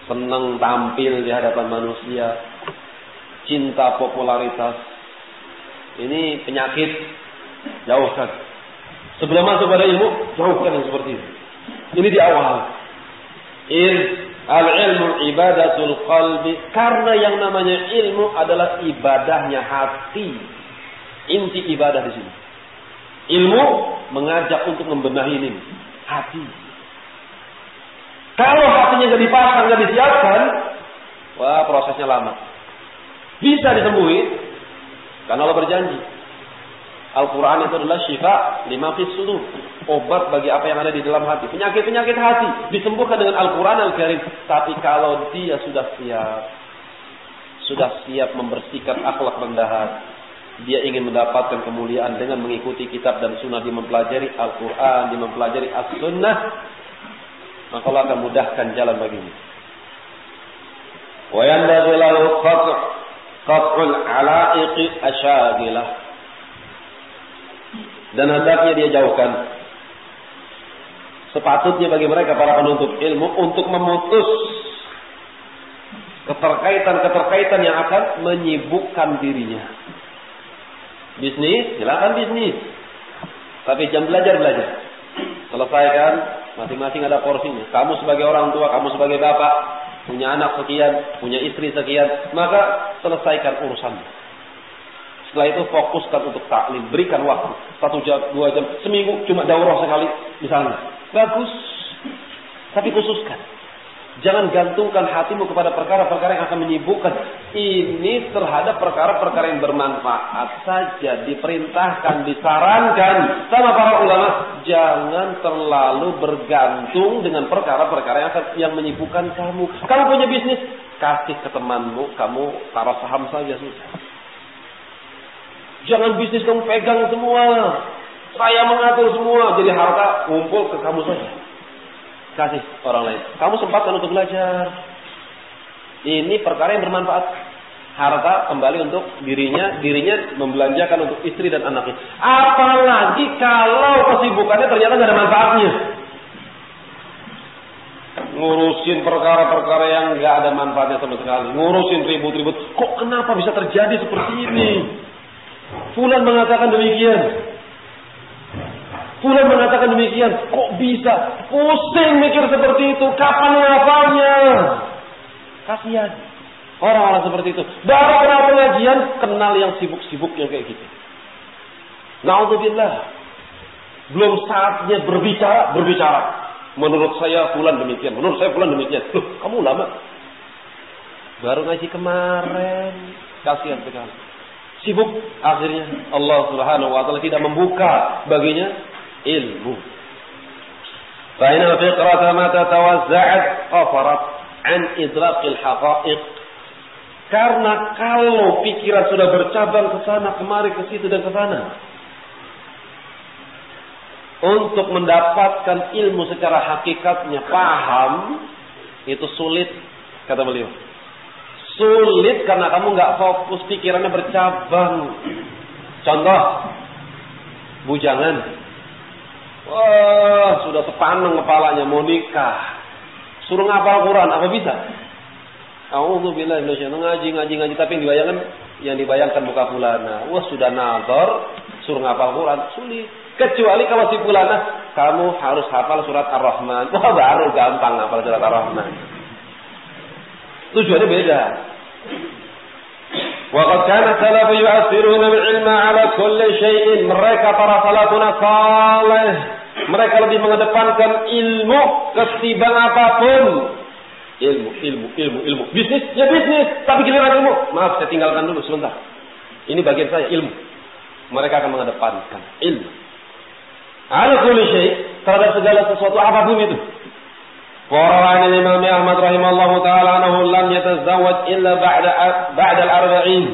senang tampil di hadapan manusia, cinta popularitas. Ini penyakit, jauhkan. Sebelum masuk pada ilmu, jauhkan yang seperti ini. Ini di awal. Il al-ilmu ibadatul qalbi karena yang namanya ilmu adalah ibadahnya hati. Inti ibadah di sini. Ilmu mengajak untuk membenahi ini hati. Kalau hatinya nggak dipasang, nggak disiapkan, wah prosesnya lama. Bisa disembuhi karena Allah berjanji. Al-Quran itu adalah syifa lima fis sudur. Obat bagi apa yang ada di dalam hati. Penyakit-penyakit hati disembuhkan dengan Al-Quran Al-Karim. Tapi kalau dia sudah siap, sudah siap membersihkan akhlak rendah hati, dia ingin mendapatkan kemuliaan dengan mengikuti kitab dan sunnah, dia mempelajari Al-Quran, dia mempelajari As-Sunnah, maka Allah akan mudahkan jalan baginya. Qat'ul ala'iqi asyagilah. Dan hendaknya dia jauhkan. Sepatutnya bagi mereka para penuntut ilmu untuk memutus keterkaitan-keterkaitan yang akan menyibukkan dirinya. Bisnis, silakan bisnis. Tapi jam belajar belajar. Selesaikan, masing-masing ada porsinya. Kamu sebagai orang tua, kamu sebagai bapak, punya anak sekian, punya istri sekian, maka selesaikan urusan. Setelah itu fokuskan untuk taklim, berikan waktu satu jam, dua jam, seminggu cuma daurah sekali misalnya. Bagus, tapi khususkan. Jangan gantungkan hatimu kepada perkara-perkara yang akan menyibukkan. Ini terhadap perkara-perkara yang bermanfaat saja. Diperintahkan, disarankan sama para ulama. Jangan terlalu bergantung dengan perkara-perkara yang, yang menyibukkan kamu. Kamu punya bisnis, kasih ke temanmu. Kamu taruh saham saja susah. Jangan bisnis kamu pegang semua. Saya mengatur semua. Jadi harta kumpul ke kamu saja kasih orang lain. Kamu sempatkan untuk belajar. Ini perkara yang bermanfaat. Harta kembali untuk dirinya, dirinya membelanjakan untuk istri dan anaknya. Apalagi kalau kesibukannya ternyata tidak ada manfaatnya. Ngurusin perkara-perkara yang nggak ada manfaatnya sama sekali. Ngurusin ribut-ribut. Kok kenapa bisa terjadi seperti ini? Fulan mengatakan demikian. Fulan mengatakan demikian, kok bisa? Pusing mikir seperti itu, kapan ngapalnya? Kasihan. Orang-orang seperti itu. Baru kenal pengajian, kenal yang sibuk-sibuk yang kayak gitu. Naudzubillah. Belum saatnya berbicara, berbicara. Menurut saya fulan demikian, menurut saya fulan demikian. Loh, kamu lama. Baru ngaji kemarin. Kasihan sekali. Sibuk akhirnya Allah Subhanahu wa taala tidak membuka baginya ilmu. فإن الفكرة متى توزعت قفرت عن إدراك الحقائق karena kalau pikiran sudah bercabang ke sana kemari ke situ dan ke sana untuk mendapatkan ilmu secara hakikatnya paham itu sulit kata beliau sulit karena kamu nggak fokus pikirannya bercabang contoh bujangan Wah, sudah sepaneng kepalanya mau nikah. Suruh ngapal Quran, apa bisa? Alhamdulillah Indonesia ngaji ngaji ngaji tapi yang dibayangkan yang dibayangkan buka fulana. Wah sudah nazar suruh ngapal Quran sulit. Kecuali kalau si fulana kamu harus hafal surat Ar-Rahman. Wah baru gampang hafal surat Ar-Rahman. Tujuannya beda. Waqad kana salafu yu'athiruna al-ilma ala kulli. Mereka para salafuna saleh. Mereka lebih mengedepankan ilmu ketimbang apa pun. Ilmu, ilmu, ilmu, ilmu. Bisnis, ya bisnis. Tapi giliran ilmu. Maaf, saya tinggalkan dulu sebentar. Ini bagian saya, ilmu. Mereka akan mengedepankan ilmu. Ala kulli syai' terhadap segala sesuatu apa pun itu. وروى الإمام أحمد رحمه الله تعالى أنه لم يتزوج إلا بعد بعد الأربعين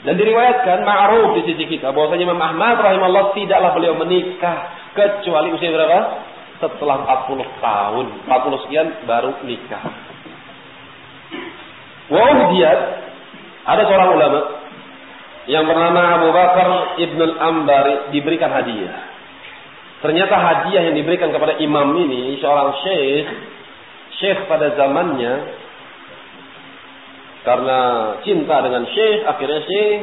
dan diriwayatkan ma'ruf di sisi kita bahwasanya Imam Ahmad rahimahullah tidaklah beliau menikah kecuali usia berapa? Setelah 40 tahun, 40 sekian baru nikah. Wa ada seorang ulama yang bernama Abu Bakar Ibn al-Ambari diberikan hadiah. Ternyata hadiah yang diberikan kepada imam ini seorang syekh, syekh pada zamannya karena cinta dengan syekh, akhirnya syekh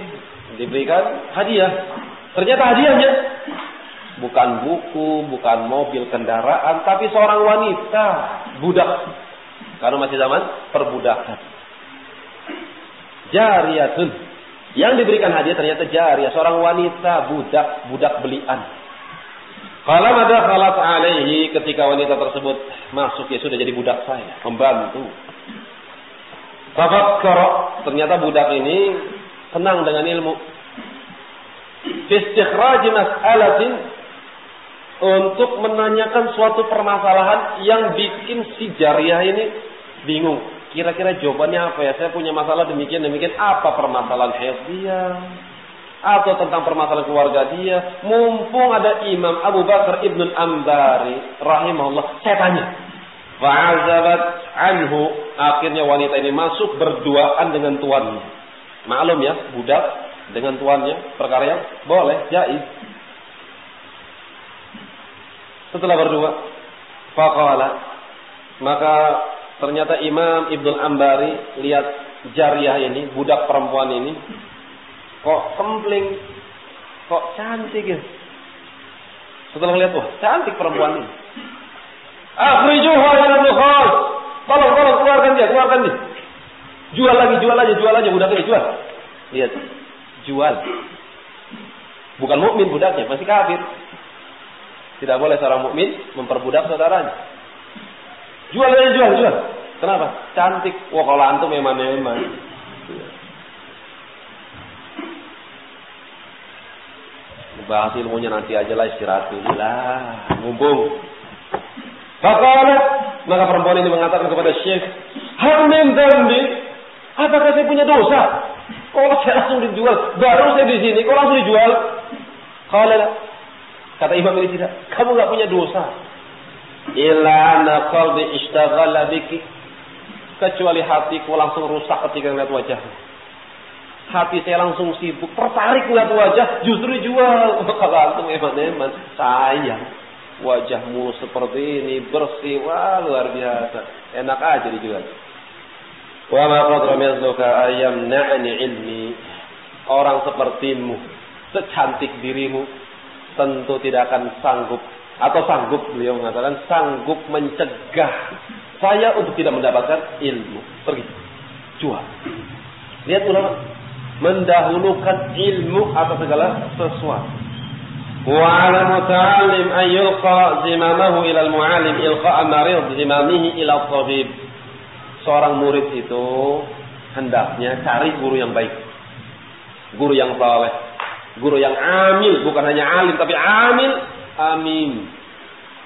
diberikan hadiah. Ternyata hadiahnya bukan buku, bukan mobil kendaraan, tapi seorang wanita, budak. Karena masih zaman perbudakan. Jariyatun. Yang diberikan hadiah ternyata jariah, seorang wanita, budak, budak belian. Kalau ada khalat alaihi ketika wanita tersebut masuk ya sudah jadi budak saya, membantu. Tafakkara, ternyata budak ini senang dengan ilmu. Istikhraj mas'alatin untuk menanyakan suatu permasalahan yang bikin si jariah ini bingung. Kira-kira jawabannya apa ya? Saya punya masalah demikian demikian. Apa permasalahan haid dia? Atau tentang permasalahan keluarga dia, mumpung ada Imam Abu Bakar Ibn Ambari rahimahullah, saya tanya. Fa'azabat anhu, akhirnya wanita ini masuk berduaan dengan tuannya. Maklum ya, budak dengan tuannya, perkara yang boleh, jaiz. Setelah berdua, faqala, maka ternyata Imam Ibn Ambari lihat jariah ini, budak perempuan ini, kok kempling, kok cantik ya. Setelah lihat wah cantik perempuan ini. Akhrijuha ila nukhas. Tolong, tolong keluarkan dia, keluarkan dia. Jual lagi, jual aja, jual aja budak ini, jual. Lihat, jual. Bukan mukmin budaknya, masih kafir. Tidak boleh seorang mukmin memperbudak saudaranya. Jual aja, jual, jual. Kenapa? Cantik. Wah kalau antum eman-eman. Bahas ilmunya nanti aja lah istirahat dulu lah. Mumpung. Fakalat. Maka perempuan ini mengatakan kepada Syekh. Hamim dambi. Apakah saya punya dosa? Kalau saya langsung dijual. Baru saya di sini. Kok langsung dijual? Kalau Kata imam ini tidak. Kamu gak punya dosa. Illa anna qalbi ishtaghala biki. Kecuali hatiku langsung rusak ketika melihat wajahmu hati saya langsung sibuk, tertarik melihat wajah, justru jual. Kalau antum eman-eman, sayang. Wajahmu seperti ini, bersih, wah luar biasa. Enak aja dijual. Wa ma qadra mithluka ayam na'ni ilmi. Orang sepertimu, secantik dirimu, tentu tidak akan sanggup atau sanggup beliau mengatakan sanggup mencegah saya untuk tidak mendapatkan ilmu. Pergi. Jual. Lihat ulama mendahulukan ilmu atas segala sesuatu. Wa 'ala muta'allim an yulqa zimamahu ila al-mu'allim ilqa marid zimamihi ila tabib. Seorang murid itu hendaknya cari guru yang baik. Guru yang saleh, guru yang amil, bukan hanya alim tapi amil, amin.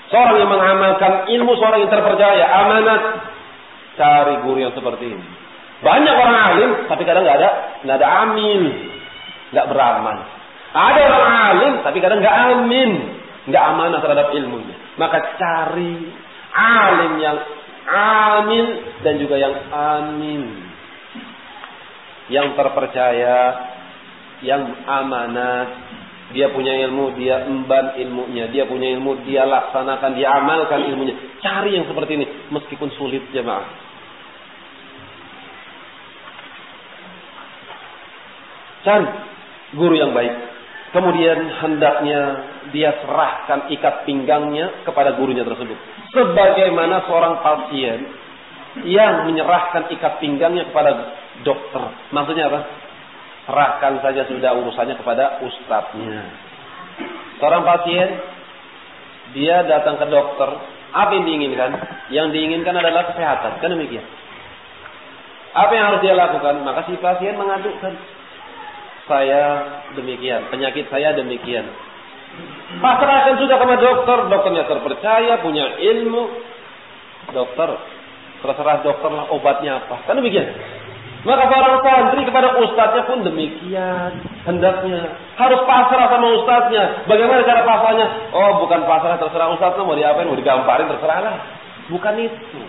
Seorang yang mengamalkan ilmu, seorang yang terpercaya, amanat. Cari guru yang seperti ini. Banyak orang alim, tapi kadang nggak ada, nggak ada amin, nggak beramal. Ada orang alim, tapi kadang nggak amin, nggak amanah terhadap ilmunya. Maka cari alim yang amin dan juga yang amin, yang terpercaya, yang amanah. Dia punya ilmu, dia emban ilmunya. Dia punya ilmu, dia laksanakan, dia amalkan ilmunya. Cari yang seperti ini, meskipun sulit jemaah. Cari guru yang baik. Kemudian hendaknya dia serahkan ikat pinggangnya kepada gurunya tersebut. Sebagaimana seorang pasien yang menyerahkan ikat pinggangnya kepada dokter. Maksudnya apa? Serahkan saja sudah urusannya kepada ustadznya. Seorang pasien, dia datang ke dokter. Apa yang diinginkan? Yang diinginkan adalah kesehatan. Kan demikian. Apa yang harus dia lakukan? Maka si pasien mengadukan saya demikian, penyakit saya demikian. Pasrahkan sudah kepada dokter, dokternya terpercaya, punya ilmu. dokter, terserah dokter lah obatnya apa. Kan demikian. Maka para santri kepada ustadznya pun demikian. Hendaknya. Harus pasrah sama ustadznya. Bagaimana cara pasrahnya? Oh bukan pasrah terserah ustadznya mau diapain, mau digamparin terserah lah. Bukan itu.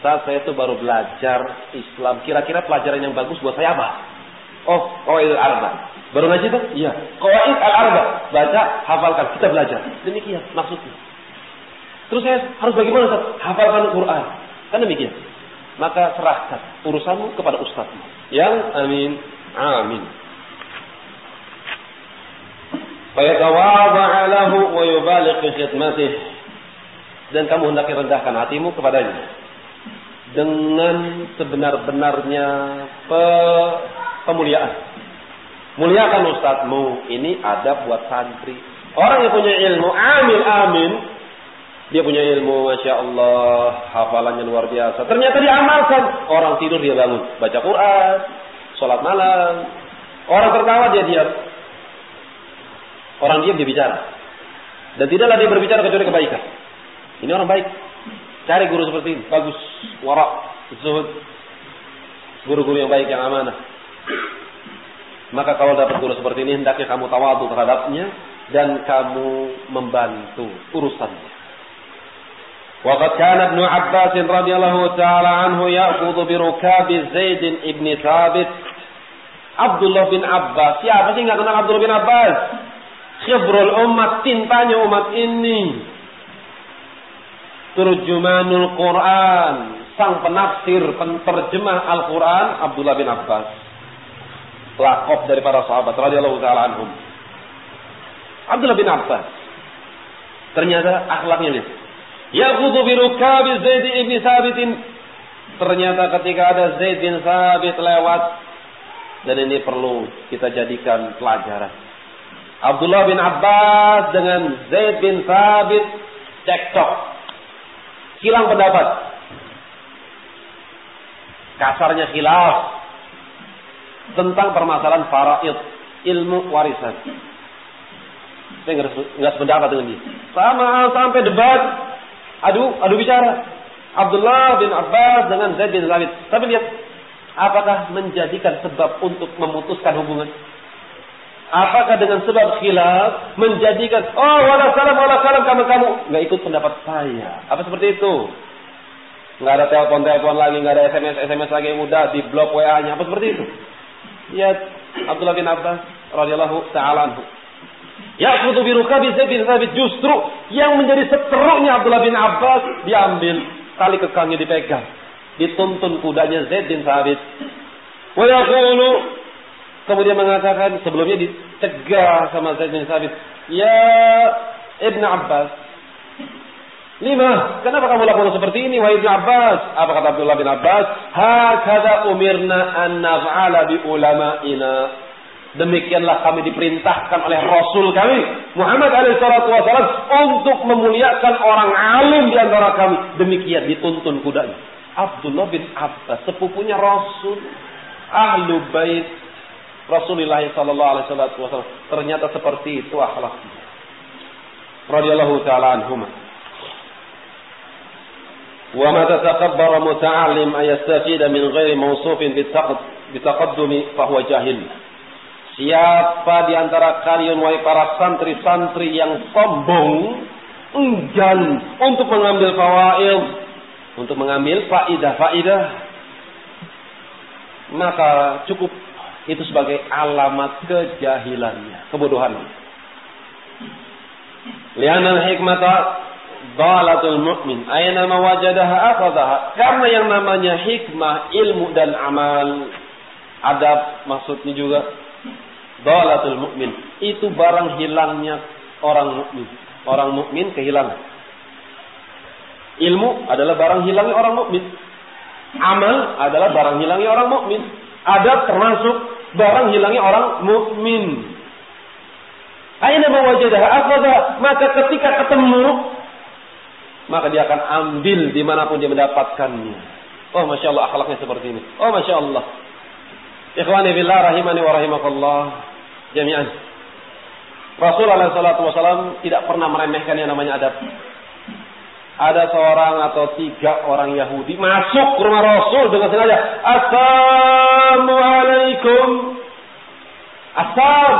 Saat saya itu baru belajar Islam. Kira-kira pelajaran yang bagus buat saya apa? Oh, oh itu arba. Baru ngaji tuh? Iya. Qawaid al-arba. Baca, hafalkan. Kita belajar. Demikian maksudnya. Terus saya harus bagaimana Ustaz? Hafalkan Quran. Kan demikian maka serahkan urusanmu kepada ustazmu. Yang amin, amin. Fayatawadha'a lahu wa yubaligh fi khidmatih. Dan kamu hendaknya rendahkan hatimu kepadanya dengan sebenar-benarnya pe pemuliaan. Muliakan ustazmu, ini ada buat santri. Orang yang punya ilmu, amin amin, dia punya ilmu, masya Allah, hafalannya luar biasa. Ternyata diamalkan. Orang tidur dia bangun, baca Quran, sholat malam. Orang tertawa dia diam. Orang diam dia bicara. Dan tidaklah dia berbicara kecuali kebaikan. Ini orang baik. Cari guru seperti ini, bagus, warak, zuhud. Guru-guru yang baik, yang amanah. Maka kalau dapat guru seperti ini, hendaknya kamu tawadu terhadapnya dan kamu membantu urusannya. وقد كان ابن عباس رضي الله تعالى عنه يأخذ بركاب زيد ابن ثابت Abdullah bin Abbas. Siapa sih nggak kenal Abdullah bin Abbas? Khibrul umat, tintanya umat ini. Turjumanul Quran, sang penafsir, penterjemah Al-Quran, Abdullah bin Abbas. Lakop dari para sahabat, radhiyallahu taala anhum. Abdullah bin Abbas. Ternyata akhlaknya lihat. Yaqudu bi rukabi Zaid ibn Sabit. Ternyata ketika ada Zaid bin Sabit lewat dan ini perlu kita jadikan pelajaran. Abdullah bin Abbas dengan Zaid bin Sabit cekcok. Hilang pendapat. Kasarnya khilaf tentang permasalahan faraid, ilmu warisan. Saya nggak sependapat dengan dia. Sama sampai debat adu adu bicara. Abdullah bin Abbas dengan Zaid bin Thabit. Tapi lihat, apakah menjadikan sebab untuk memutuskan hubungan? Apakah dengan sebab khilaf menjadikan oh wala salam wala salam kamu kamu nggak ikut pendapat saya? Apa seperti itu? Nggak ada telepon telepon lagi, nggak ada sms sms lagi yang mudah di blok wa nya apa seperti itu? Lihat Abdullah bin Abbas radhiyallahu taala Ya kutu birukabi Zaid bin Thabit justru yang menjadi seteruknya Abdullah bin Abbas diambil tali kekangnya dipegang dituntun kudanya Zaid bin Thabit wa kemudian mengatakan sebelumnya dicegah sama Zaid bin Thabit ya Ibn Abbas Lima, kenapa kamu lakukan seperti ini wahai Ibn Abbas? Apa kata Abdullah bin Abbas? Hakada umirna an naf'ala bi ulama'ina. Demikianlah kami diperintahkan oleh Rasul kami Muhammad alaihissalatu wassalam untuk memuliakan orang alim di antara kami. Demikian dituntun kudanya. Abdullah bin Abbas, sepupunya Rasul, ahlu bait Rasulullah sallallahu alaihi wasallam. Ternyata seperti itu akhlaknya. Radhiyallahu taala anhum. Wa ma tatakabbara muta'allim ayastafida min ghairi mawsufin bitaqaddumi fahuwa jahil. Siapa di antara kalian wahai para santri-santri yang sombong, enggan untuk mengambil fawaid, untuk mengambil faidah-faidah, maka cukup itu sebagai alamat kejahilannya, kebodohan. Lianal hikmata dalatul mu'min. Aina mawajadaha akhadaha. Karena yang namanya hikmah, ilmu dan amal, adab maksudnya juga Dalatul mukmin itu barang hilangnya orang mukmin. Orang mukmin kehilangan. Ilmu adalah barang hilangnya orang mukmin. Amal adalah barang hilangnya orang mukmin. Adab termasuk barang hilangnya orang mukmin. Aina mawajadah akhadha maka ketika ketemu maka dia akan ambil di mana pun dia mendapatkannya. Oh masya Allah akhlaknya seperti ini. Oh masya Allah. Ikhwani billah rahimani wa rahimakallah jami'an. Rasulullah SAW tidak pernah meremehkan yang namanya adab. Ada seorang atau tiga orang Yahudi masuk ke rumah Rasul dengan sengaja. Assalamualaikum. Asam.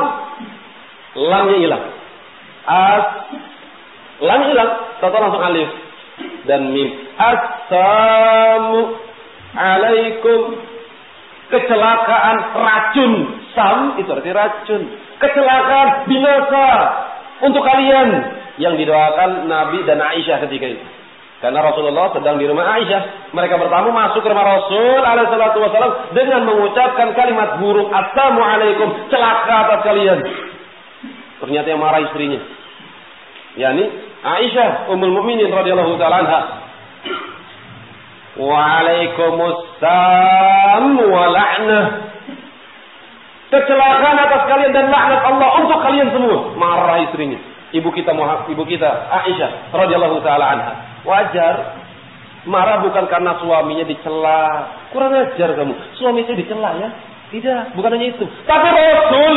Lamnya hilang. As. Lam hilang. Tahu langsung alif dan mim. Assalamualaikum. Kecelakaan racun. Sam itu arti racun. Kecelakaan binasa untuk kalian yang didoakan Nabi dan Aisyah ketika itu. Karena Rasulullah sedang di rumah Aisyah. Mereka bertamu masuk ke rumah Rasul alaihissalatu wassalam dengan mengucapkan kalimat buruk. Assalamualaikum. Celaka atas kalian. Ternyata yang marah istrinya. Yani Aisyah Ummul Mukminin radhiyallahu taala anha. Waalaikumsalam wa la'nah. Kecelakaan atas kalian dan laknat Allah untuk kalian semua. Marah istrinya ibu kita ibu kita Aisyah radhiyallahu taala anha. Wajar marah bukan karena suaminya dicela. Kurang ajar kamu. Suami saya dicela ya? Tidak, bukan hanya itu. Tapi Rasul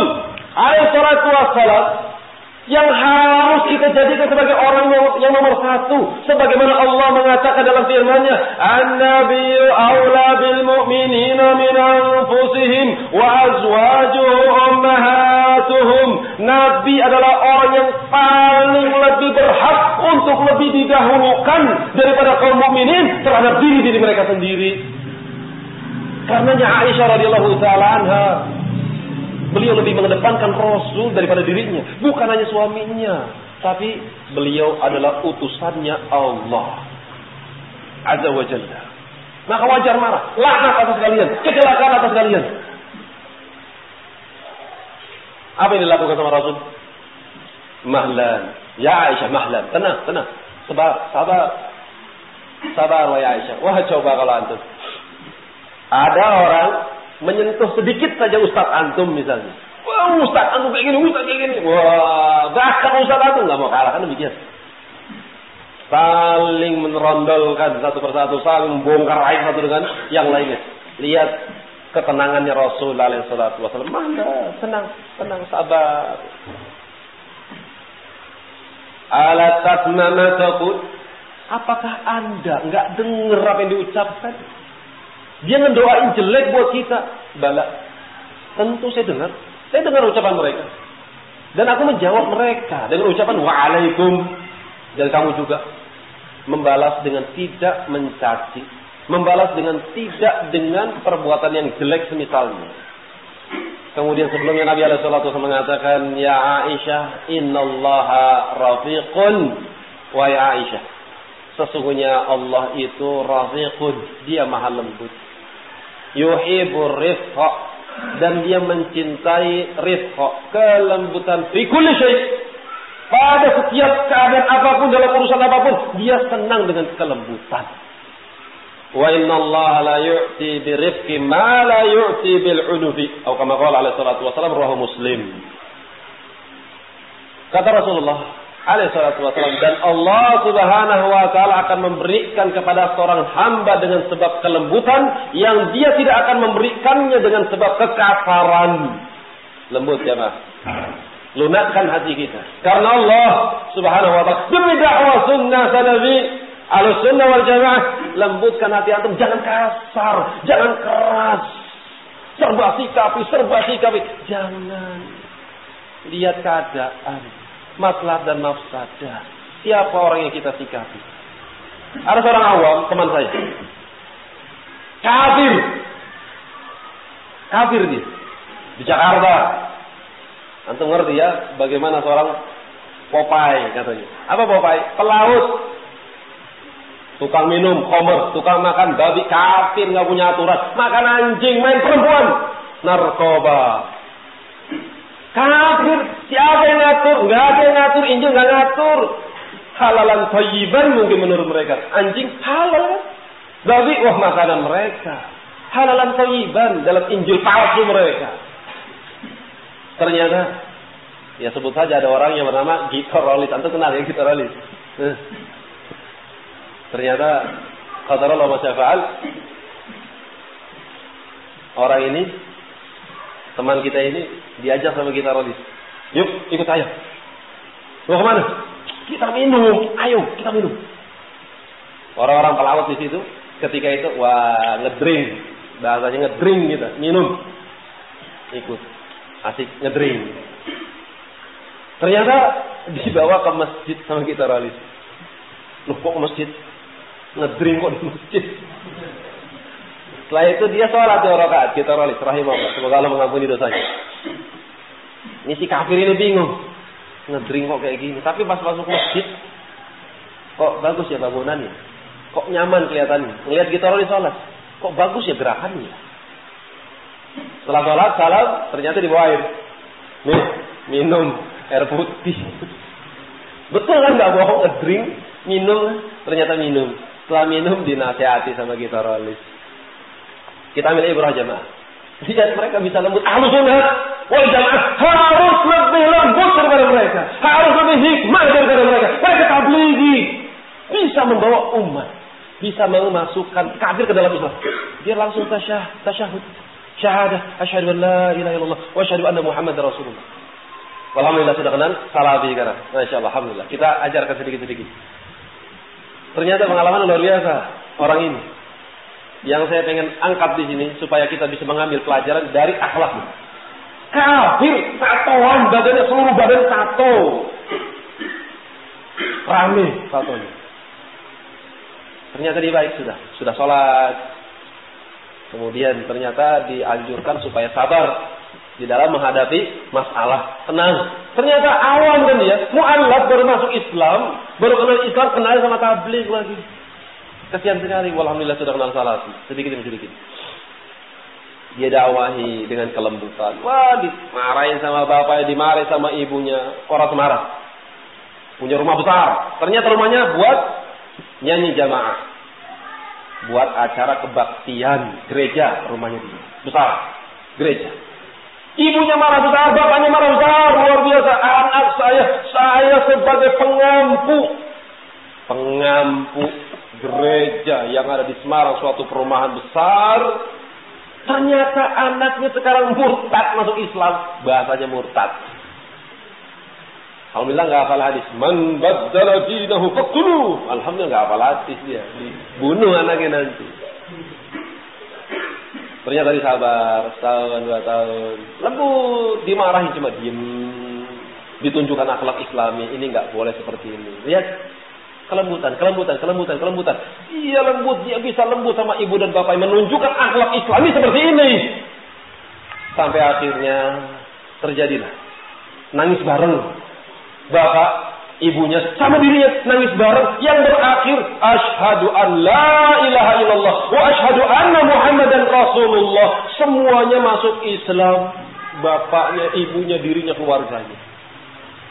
alaihi salatu wassalam yang harus kita jadikan sebagai orang yang, yang nomor satu. Sebagaimana Allah mengatakan dalam firman-Nya, "An-nabiyyu aula bil mu'minina min anfusihim wa azwajuhu ummahatuhum." Nabi adalah orang yang paling lebih berhak untuk lebih didahulukan daripada kaum mukminin terhadap diri diri mereka sendiri. Karenanya Aisyah radhiyallahu taala anha Beliau lebih mengedepankan Rasul daripada dirinya. Bukan hanya suaminya. Tapi beliau adalah utusannya Allah. Azza wa Jalla. Maka wajar marah. Laknat atas kalian. Kecelakaan atas kalian. Apa yang dilakukan sama Rasul? Mahlan. Ya Aisyah, mahlan. Tenang, tenang. Sabar, sabar. Sabar, wahai Aisyah. Wah, coba kalau antum. Ada orang menyentuh sedikit saja Ustaz antum misalnya. Wah Ustaz antum kayak gini, Ustaz kayak gini. Wah bahkan Ustaz antum nggak mau kalah kan demikian. Saling menerondolkan satu persatu, saling membongkar air satu dengan yang lainnya. Lihat ketenangannya Rasul alaihi salatu wasallam. Mana? Tenang, tenang, sabar. Ala tasmama Apakah Anda enggak dengar apa yang diucapkan? Dia ngedoain jelek buat kita. Bala. Tentu saya dengar. Saya dengar ucapan mereka. Dan aku menjawab mereka dengan ucapan waalaikum. Dan kamu juga membalas dengan tidak mencaci. Membalas dengan tidak dengan perbuatan yang jelek semisalnya. Kemudian sebelumnya Nabi SAW mengatakan, Ya Aisyah, innallaha rafiqun. Wa ya Aisyah. Sesungguhnya Allah itu rafiqun. Dia maha lembut yuhibur rifqa. Dan dia mencintai rifqa. Kelembutan fi kulli syai. Pada setiap keadaan apa pun dalam urusan apa pun dia senang dengan kelembutan. Wa inna Allah la yu'ti bi rifqi ma la yu'ti bil unufi atau kama qala alaihi salatu wasallam rawahu muslim. Kata Rasulullah alaihissalatu wassalam dan Allah Subhanahu wa taala akan memberikan kepada seorang hamba dengan sebab kelembutan yang dia tidak akan memberikannya dengan sebab kekasaran. Lembut ya, Mas. Lunakkan hati kita. Karena Allah Subhanahu wa taala demi dakwah sunnah Nabi al sunnah wal jamaah lembutkan hati antum jangan kasar, jangan keras. Serba sikapi, serba sikapi. Jangan lihat keadaan maslahat dan mafsadah. Siapa orang yang kita sikapi? Ada seorang awam, teman saya. Kafir. Kafir dia. Di Jakarta. Antum ngerti ya bagaimana seorang Popeye katanya. Apa Popeye? Pelaut. Tukang minum, komer, tukang makan babi, kafir nggak punya aturan, makan anjing, main perempuan, narkoba, Kafir. Siapa yang ngatur? Enggak ada yang ngatur. Injil enggak ngatur. Halalan thayyiban mungkin menurut mereka. Anjing halal. Babi wah makanan mereka. Halalan thayyiban dalam Injil palsu mereka. Ternyata ya sebut saja ada orang yang bernama Gitorolis. Antum kenal ya Gitorolis? Eh. Ternyata kata Allah masyafa'al orang ini teman kita ini diajak sama kita Rodis. Yuk ikut saya. Mau ke mana? Kita minum. Ayo kita minum. Orang-orang pelawat di situ ketika itu wah ngedrink, bahasanya ngedrink gitu, minum. Ikut. Asik ngedrink. Ternyata dibawa ke masjid sama kita ralis. Loh kok ke masjid? Ngedrink kok di masjid? Setelah itu dia sholat dua rakaat. Kita ralis. Rahimahullah. Semoga Allah mengampuni dosanya. Ini si kafir ini bingung. Ngedrink kok kayak gini. Tapi pas masuk masjid. Kok bagus ya bangunannya. Kok nyaman kelihatannya. Ngelihat kita ralis sholat. Kok bagus ya gerakannya. Setelah sholat, salam. Ternyata di bawah air. Nih, minum air putih. Betul kan nggak bohong ngedrink, minum, ternyata minum. Setelah minum dinasehati sama kita rolis. Kita ambil ibrah jamaah. Lihat mereka bisa lembut. Ahlus sunnah wal jamaah harus lebih lembut daripada mereka. Harus lebih hikmah daripada mereka. Mereka tablighi. Bisa membawa umat. Bisa memasukkan kafir ke dalam Islam. Dia langsung tasyah, tasyahud. Syahadah. Asyhadu an la ilaha illallah. Wa asyhadu anna Muhammad Rasulullah. Alhamdulillah sudah kenal Salafi sekarang. Masya Allah, Alhamdulillah. Kita ajarkan sedikit-sedikit. Ternyata pengalaman luar biasa orang ini. Yang saya pengen angkat di sini supaya kita bisa mengambil pelajaran dari akhlaknya. Kafir, tatoan, badannya seluruh badan tato. Rame tatonya. Ternyata dia baik sudah, sudah sholat. Kemudian ternyata dianjurkan supaya sabar di dalam menghadapi masalah. Tenang. Ternyata awam kan dia, mu'alaf baru masuk Islam, baru kenal Islam, kenal sama tabligh lagi. Kasihan sekali, walhamdulillah sudah kenal salah sedikit demi sedikit. Dia dakwahi dengan kelembutan. Wah, dimarahin sama bapaknya, dimarahin sama ibunya. Orang semarang. Punya rumah besar. Ternyata rumahnya buat nyanyi jamaah. Buat acara kebaktian gereja rumahnya dia. Besar. Gereja. Ibunya marah besar, bapaknya marah besar, luar biasa. Anak saya, saya sebagai pengampu. Pengampu gereja yang ada di Semarang, suatu perumahan besar. Ternyata anaknya sekarang murtad masuk Islam. Bahasanya murtad. Alhamdulillah nggak hafal hadis. Man baddala dinahu faqtulu. Alhamdulillah nggak hafal hadis dia. Dibunuh anaknya nanti. Ternyata tadi sabar, setahun, dua tahun. Lembut, dimarahin cuma diem. Ditunjukkan akhlak islami, ini nggak boleh seperti ini. Lihat, kelembutan, kelembutan, kelembutan, kelembutan. Iya lembut, dia bisa lembut sama ibu dan bapak menunjukkan akhlak islami seperti ini. Sampai akhirnya terjadilah. Nangis bareng. Bapak ibunya sama dirinya nangis bareng yang berakhir asyhadu an la ilaha illallah wa asyhadu anna muhammadan rasulullah semuanya masuk Islam bapaknya ibunya dirinya keluarganya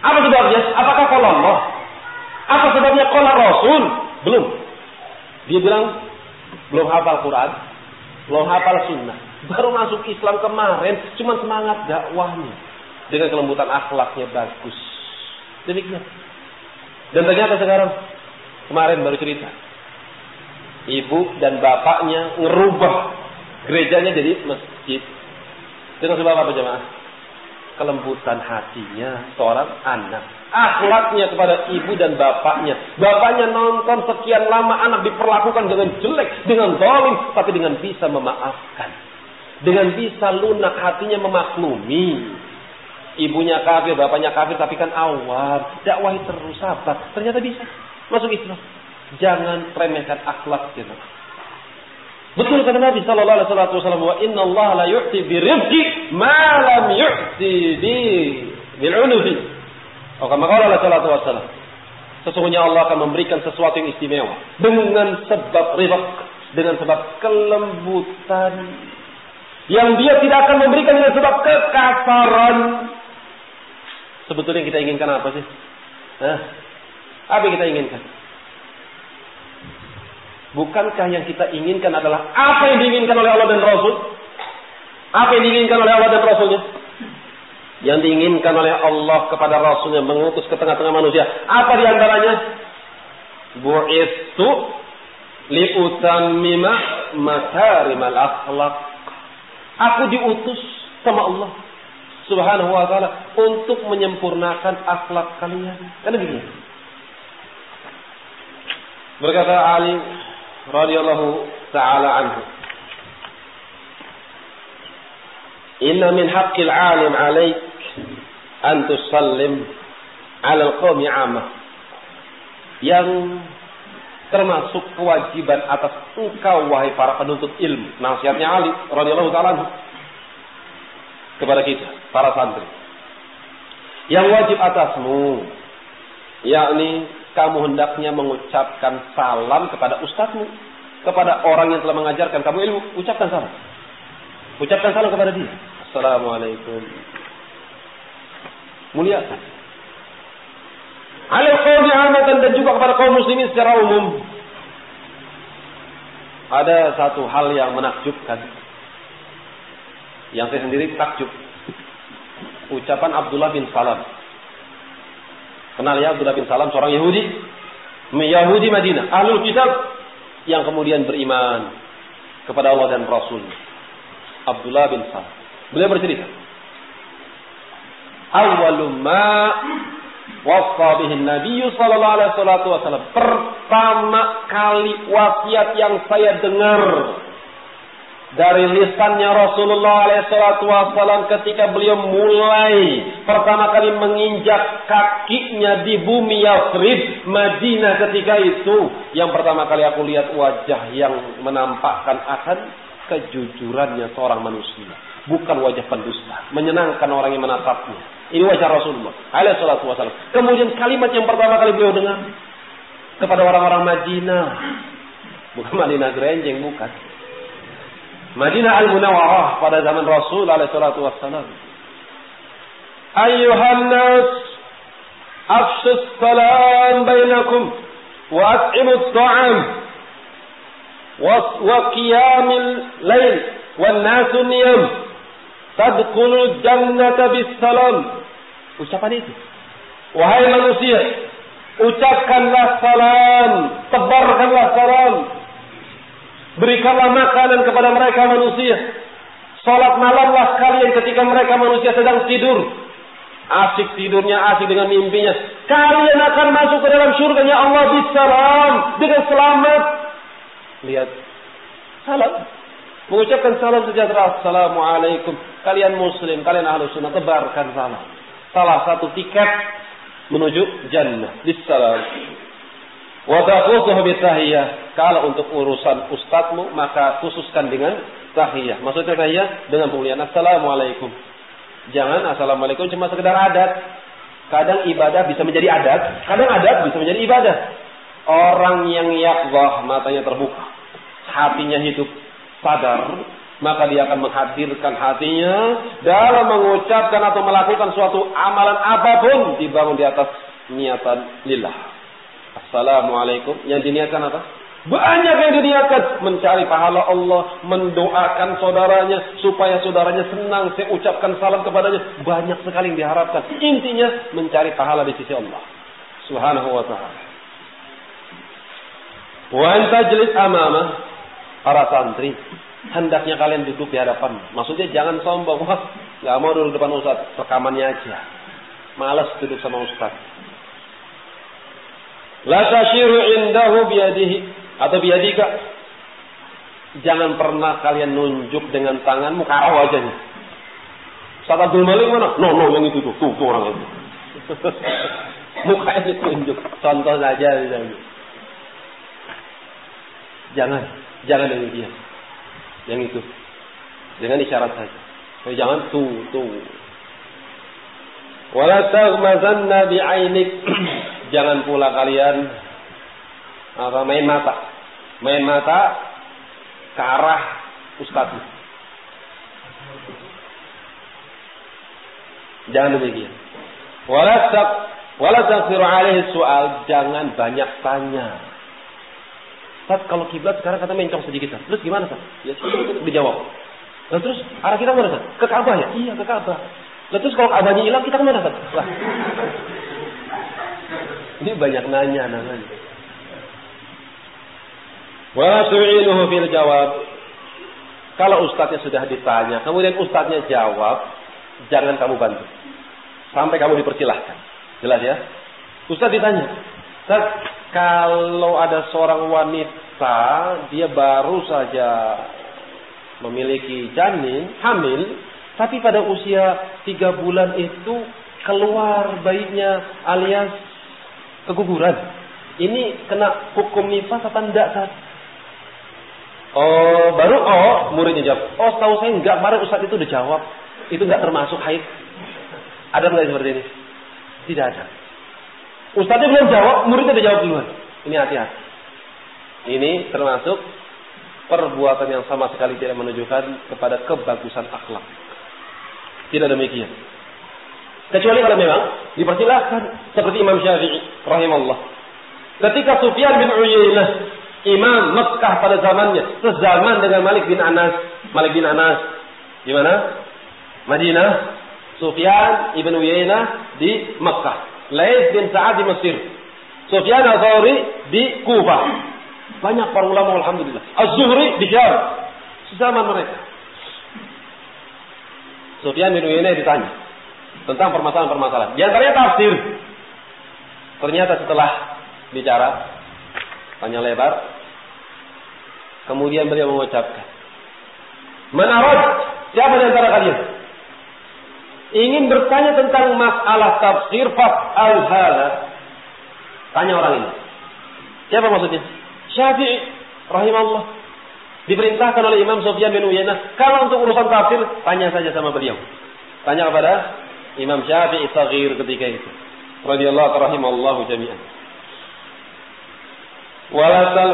apa sebabnya apakah kalau Allah apa sebabnya kalau Rasul belum dia bilang belum hafal Quran belum hafal sunnah baru masuk Islam kemarin cuma semangat dakwahnya dengan kelembutan akhlaknya bagus demikian dan ternyata sekarang kemarin baru cerita. Ibu dan bapaknya ngerubah gerejanya jadi masjid. Dengan sebab apa jemaah? Kelembutan hatinya seorang anak. Akhlaknya kepada ibu dan bapaknya. Bapaknya nonton sekian lama anak diperlakukan dengan jelek, dengan zalim, tapi dengan bisa memaafkan. Dengan bisa lunak hatinya memaklumi Ibunya kafir, bapaknya kafir, tapi kan awam. Dakwahi terus, sabar. Ternyata bisa. Masuk Islam. Jangan remehkan akhlak kita. Betul kata Nabi Sallallahu Alaihi Wasallam, wa Inna Allah la yu'ti bi rizqi ma lam yu'ti bi bil unufi. Oh, kama qala Allah Alaihi Wasallam. Sesungguhnya Allah akan memberikan sesuatu yang istimewa dengan sebab rizq, dengan sebab kelembutan yang dia tidak akan memberikan dengan sebab kekasaran Sebetulnya kita inginkan apa sih? Hah? Apa yang kita inginkan? Bukankah yang kita inginkan adalah apa yang diinginkan oleh Allah dan Rasul? Apa yang diinginkan oleh Allah dan Rasulnya? Yang diinginkan oleh Allah kepada Rasulnya mengutus ke tengah-tengah manusia. Apa di antaranya? Bu'istu liutammima makarimal akhlak. Aku diutus sama Allah Subhanahu wa taala untuk menyempurnakan akhlak kalian. Kan begini. Berkata Ali radhiyallahu taala anhu. Inna min haqqil alim 'alaik an tusallim 'ala al-qawmi 'amah. Yang termasuk kewajiban atas engkau wahai para penuntut ilmu. Nasihatnya Ali radhiyallahu taala kepada kita, para santri. Yang wajib atasmu yakni kamu hendaknya mengucapkan salam kepada ustadzmu, kepada orang yang telah mengajarkan kamu ilmu, ucapkan salam. Ucapkan salam kepada dia. Assalamualaikum. Muliakan. Alal qawmi amatan dan juga kepada kaum muslimin secara umum. Ada satu hal yang menakjubkan. Yang saya sendiri takjub. Ucapan Abdullah bin Salam. Kenal ya Abdullah bin Salam seorang Yahudi. Yahudi Madinah. Ahlul kitab. Yang kemudian beriman kepada Allah dan Rasul. Abdullah bin Salam. Beliau bercerita. Awalumma wasa bihin Nabi sallallahu alaihi wasallam. Pertama kali wasiat yang saya dengar dari lisannya Rasulullah wasallam ketika beliau mulai pertama kali menginjak kakinya di bumi Yathrib Madinah ketika itu yang pertama kali aku lihat wajah yang menampakkan akan kejujurannya seorang manusia bukan wajah pendusta menyenangkan orang yang menatapnya ini wajah Rasulullah alaihi salatu. Kemudian kalimat yang pertama kali beliau dengar kepada orang-orang Madinah. Bukan Madinah Gerenjeng, bukan. Madinah Al-Munawwarah pada zaman Rasul alaihi salatu wasallam. Ayuhan nas afshu salam bainakum wa at'imu at-ta'am lail wan nasu niyam Tadkhulul jannata bisalam. Ucapan itu. Wahai manusia, ucapkanlah salam, tebarkanlah salam. Berikanlah makanan kepada mereka manusia. Salat malamlah kalian ketika mereka manusia sedang tidur. Asik tidurnya, asik dengan mimpinya. Kalian akan masuk ke dalam surganya Allah bisalam. Dengan selamat. Lihat. Salam. Mengucapkan salam sejahtera. Assalamualaikum. Kalian muslim, kalian ahlu sunnah. Tebarkan salam. Salah satu tiket menuju jannah. Wadakutuh bitahiyah. Kalau untuk urusan ustadzmu, maka khususkan dengan tahiyah. Maksudnya tahiyah dengan pemulihan. Assalamualaikum. Jangan assalamualaikum cuma sekedar adat. Kadang ibadah bisa menjadi adat. Kadang adat bisa menjadi ibadah. Orang yang yakzah matanya terbuka. Hatinya hidup sadar, maka dia akan menghadirkan hatinya dalam mengucapkan atau melakukan suatu amalan apa pun dibangun di atas niatan lillah. Assalamualaikum. Yang diniatkan apa? Banyak yang diniatkan mencari pahala Allah, mendoakan saudaranya supaya saudaranya senang. Saya ucapkan salam kepadanya. Banyak sekali yang diharapkan. Intinya mencari pahala di sisi Allah. Subhanahu wa taala. Wa jelis amama para santri, hendaknya kalian duduk di hadapan. Maksudnya jangan sombong. Wah, nggak mau duduk depan ustaz, rekamannya aja. Malas duduk sama ustaz. La tashiru indahu biadihi atau biadika. Jangan pernah kalian nunjuk dengan tanganmu karo wajahnya. Ustaz Abdul Malik mana? No, no, yang itu tuh, tuh, tuh orang itu. Mukanya ditunjuk. Contoh saja misalnya. Jangan. Jangan demikian. Yang itu. Dengan isyarat saja. So, jangan tu, tu. Wala taghmazanna bi'ainik. jangan pula kalian apa main mata. Main mata ke arah ustaz. Jangan demikian. Wala tak wala alaihi soal, jangan banyak tanya. Ustaz kalau kiblat sekarang kata mencong sedikit Ustaz. Terus gimana Ustaz? Ya dijawab. Lalu terus arah kita mana Ustaz? Ke Ka'bah ya? Iya ke Ka'bah. Lalu terus kalau Ka'bahnya hilang kita ke mana Ustaz? Lah. Ini banyak nanya namanya. Wa tu'inuhu fil jawab. Kalau ustaznya sudah ditanya, kemudian ustaznya jawab, jangan kamu bantu. Sampai kamu dipersilahkan. Jelas ya? Ustaz ditanya, kalau ada seorang wanita dia baru saja memiliki janin, hamil, tapi pada usia tiga bulan itu keluar bayinya alias keguguran. Ini kena hukum nifas atau Ustaz? Oh, baru oh muridnya jawab. Oh, tahu saya enggak, kemarin Ustaz itu udah jawab. Itu enggak termasuk haid. Ada enggak seperti ini? Tidak ada. Ustaznya belum jawab, muridnya udah jawab duluan. Ini hati-hati. Ini termasuk perbuatan yang sama sekali tidak menunjukkan kepada kebagusan akhlak. Tidak demikian. Kecuali kalau memang dipersilahkan seperti Imam Syafi'i rahimahullah. Ketika Sufyan bin Uyainah imam Mekah pada zamannya, sezaman dengan Malik bin Anas. Malik bin Anas di mana? Madinah. Sufyan ibn Uyainah di Mekah. Lais bin Sa'ad di Mesir. Sufyan al-Thawri di Kufah. Banyak para ulama alhamdulillah. Az-Zuhri di Syam. Sezaman mereka. Sufyan bin Uyainah ditanya tentang permasalahan-permasalahan. Di antaranya tafsir. Ternyata setelah bicara panjang lebar, kemudian beliau mengucapkan, "Menarad siapa di antara kalian ingin bertanya tentang masalah tafsir fat al hala Tanya orang ini. Siapa maksudnya? Syafi'i rahimahullah. Diperintahkan oleh Imam Sufyan bin Uyainah, kalau untuk urusan tafsir tanya saja sama beliau. Tanya kepada Imam Syafi'i Saghir ketika itu. Radhiyallahu rahimallahu jami'an. Wala tal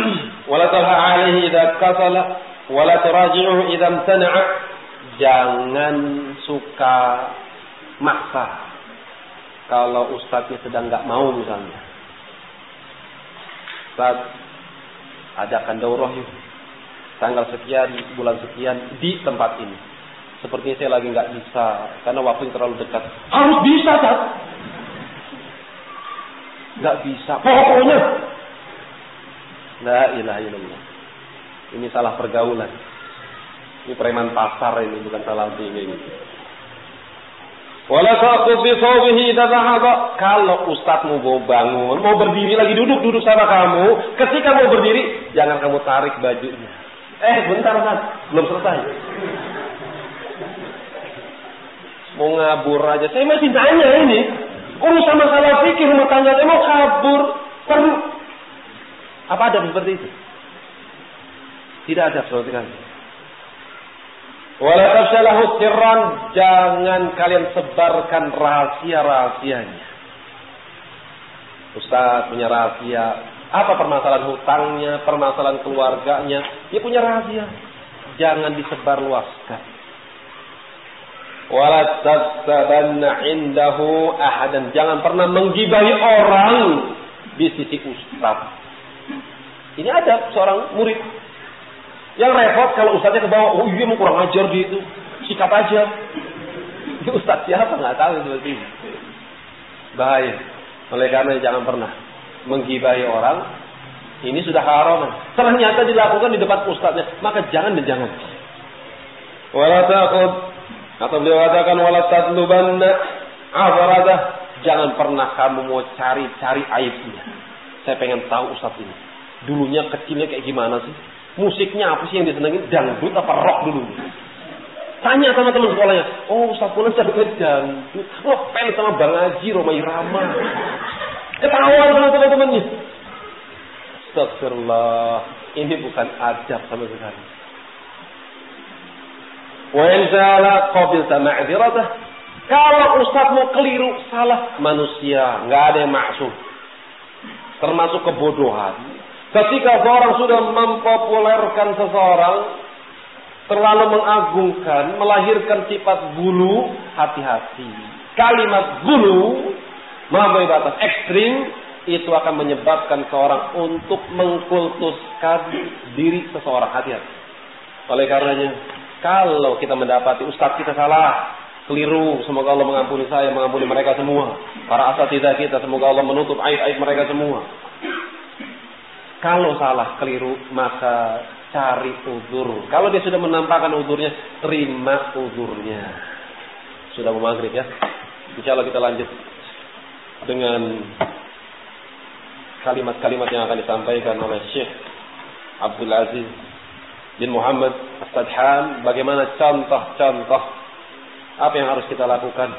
wala talha alaihi idza kasala wala turaji'uhu idza. Jangan suka maksa. Kalau ustadznya sedang nggak mau misalnya. Ustaz, adakan daurah yuk. Tanggal sekian, bulan sekian di tempat ini Sepertinya saya lagi nggak bisa karena waktu yang terlalu dekat. Harus bisa, kan? Nggak bisa. Pokoknya. La ilaha illallah. Ini salah pergaulan. Ini preman pasar ini bukan salah ini. Wala taqub bi sawbihi Kalau ustaz mau bangun, mau berdiri lagi duduk duduk sama kamu, ketika mau berdiri jangan kamu tarik bajunya. Eh, bentar kan, belum selesai. Mau ngabur aja. Saya masih tanya ini. Urusan masalah fikih rumah tangga saya mau kabur. Perlu. Apa ada seperti itu? Tidak ada seperti itu. Wala tafshalahu sirran. Jangan kalian sebarkan rahasia-rahasianya. Ustaz punya rahasia. Apa permasalahan hutangnya, permasalahan keluarganya. Dia punya rahasia. Jangan disebarluaskan wala tasabanna indahu ahadan. Jangan pernah menggibahi orang di sisi ustaz. Ini ada seorang murid yang repot kalau ustaznya ke bawah, oh iya mau kurang ajar di itu, sikat aja. Ini ustaz siapa nggak tahu seperti ini. Bahaya. Oleh karena jangan pernah menggibahi orang. Ini sudah haram. Ternyata dilakukan di depan ustaznya, maka jangan dan jangan. Wala taqud atau beliau katakan wala tadlubanna afaradah. Jangan pernah kamu mau cari-cari aibnya. Saya pengen tahu Ustaz ini. Dulunya kecilnya kayak gimana sih? Musiknya apa sih yang disenangi? Dangdut apa rock dulu? Tanya sama teman sekolahnya. Oh Ustaz Pula saya dangdut. Oh pen sama Bang Haji, Roma Irama. Ketahuan sama teman-temannya. Astagfirullah. Ini bukan adab sama sekali. Wa zala qabilta ma'dziratah. Kalau ustadzmu keliru, salah manusia, nggak ada yang maksud. Termasuk kebodohan. Ketika seorang sudah mempopulerkan seseorang, terlalu mengagungkan, melahirkan sifat bulu, hati-hati. Kalimat bulu, melampaui batas ekstrim, itu akan menyebabkan seorang untuk mengkultuskan diri seseorang. Hati-hati. Oleh karenanya, kalau kita mendapati ustaz kita salah, keliru, semoga Allah mengampuni saya, mengampuni mereka semua. Para asatidah kita, semoga Allah menutup aib-aib mereka semua. Kalau salah, keliru, maka cari udur. Kalau dia sudah menampakkan udurnya, terima udurnya. Sudah mau maghrib ya. Insya Allah kita lanjut dengan kalimat-kalimat yang akan disampaikan oleh Syekh Abdul Aziz bin Muhammad As-Sadhan bagaimana contoh-contoh apa yang harus kita lakukan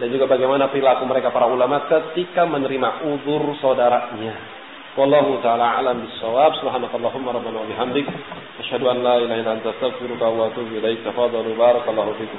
dan juga bagaimana perilaku mereka para ulama ketika menerima uzur saudaranya. Wallahu taala alam bisawab. Subhanakallahumma rabbana wa bihamdik asyhadu an la ilaha illa anta astaghfiruka wa atubu ilaik. Tafadhalu barakallahu fikum.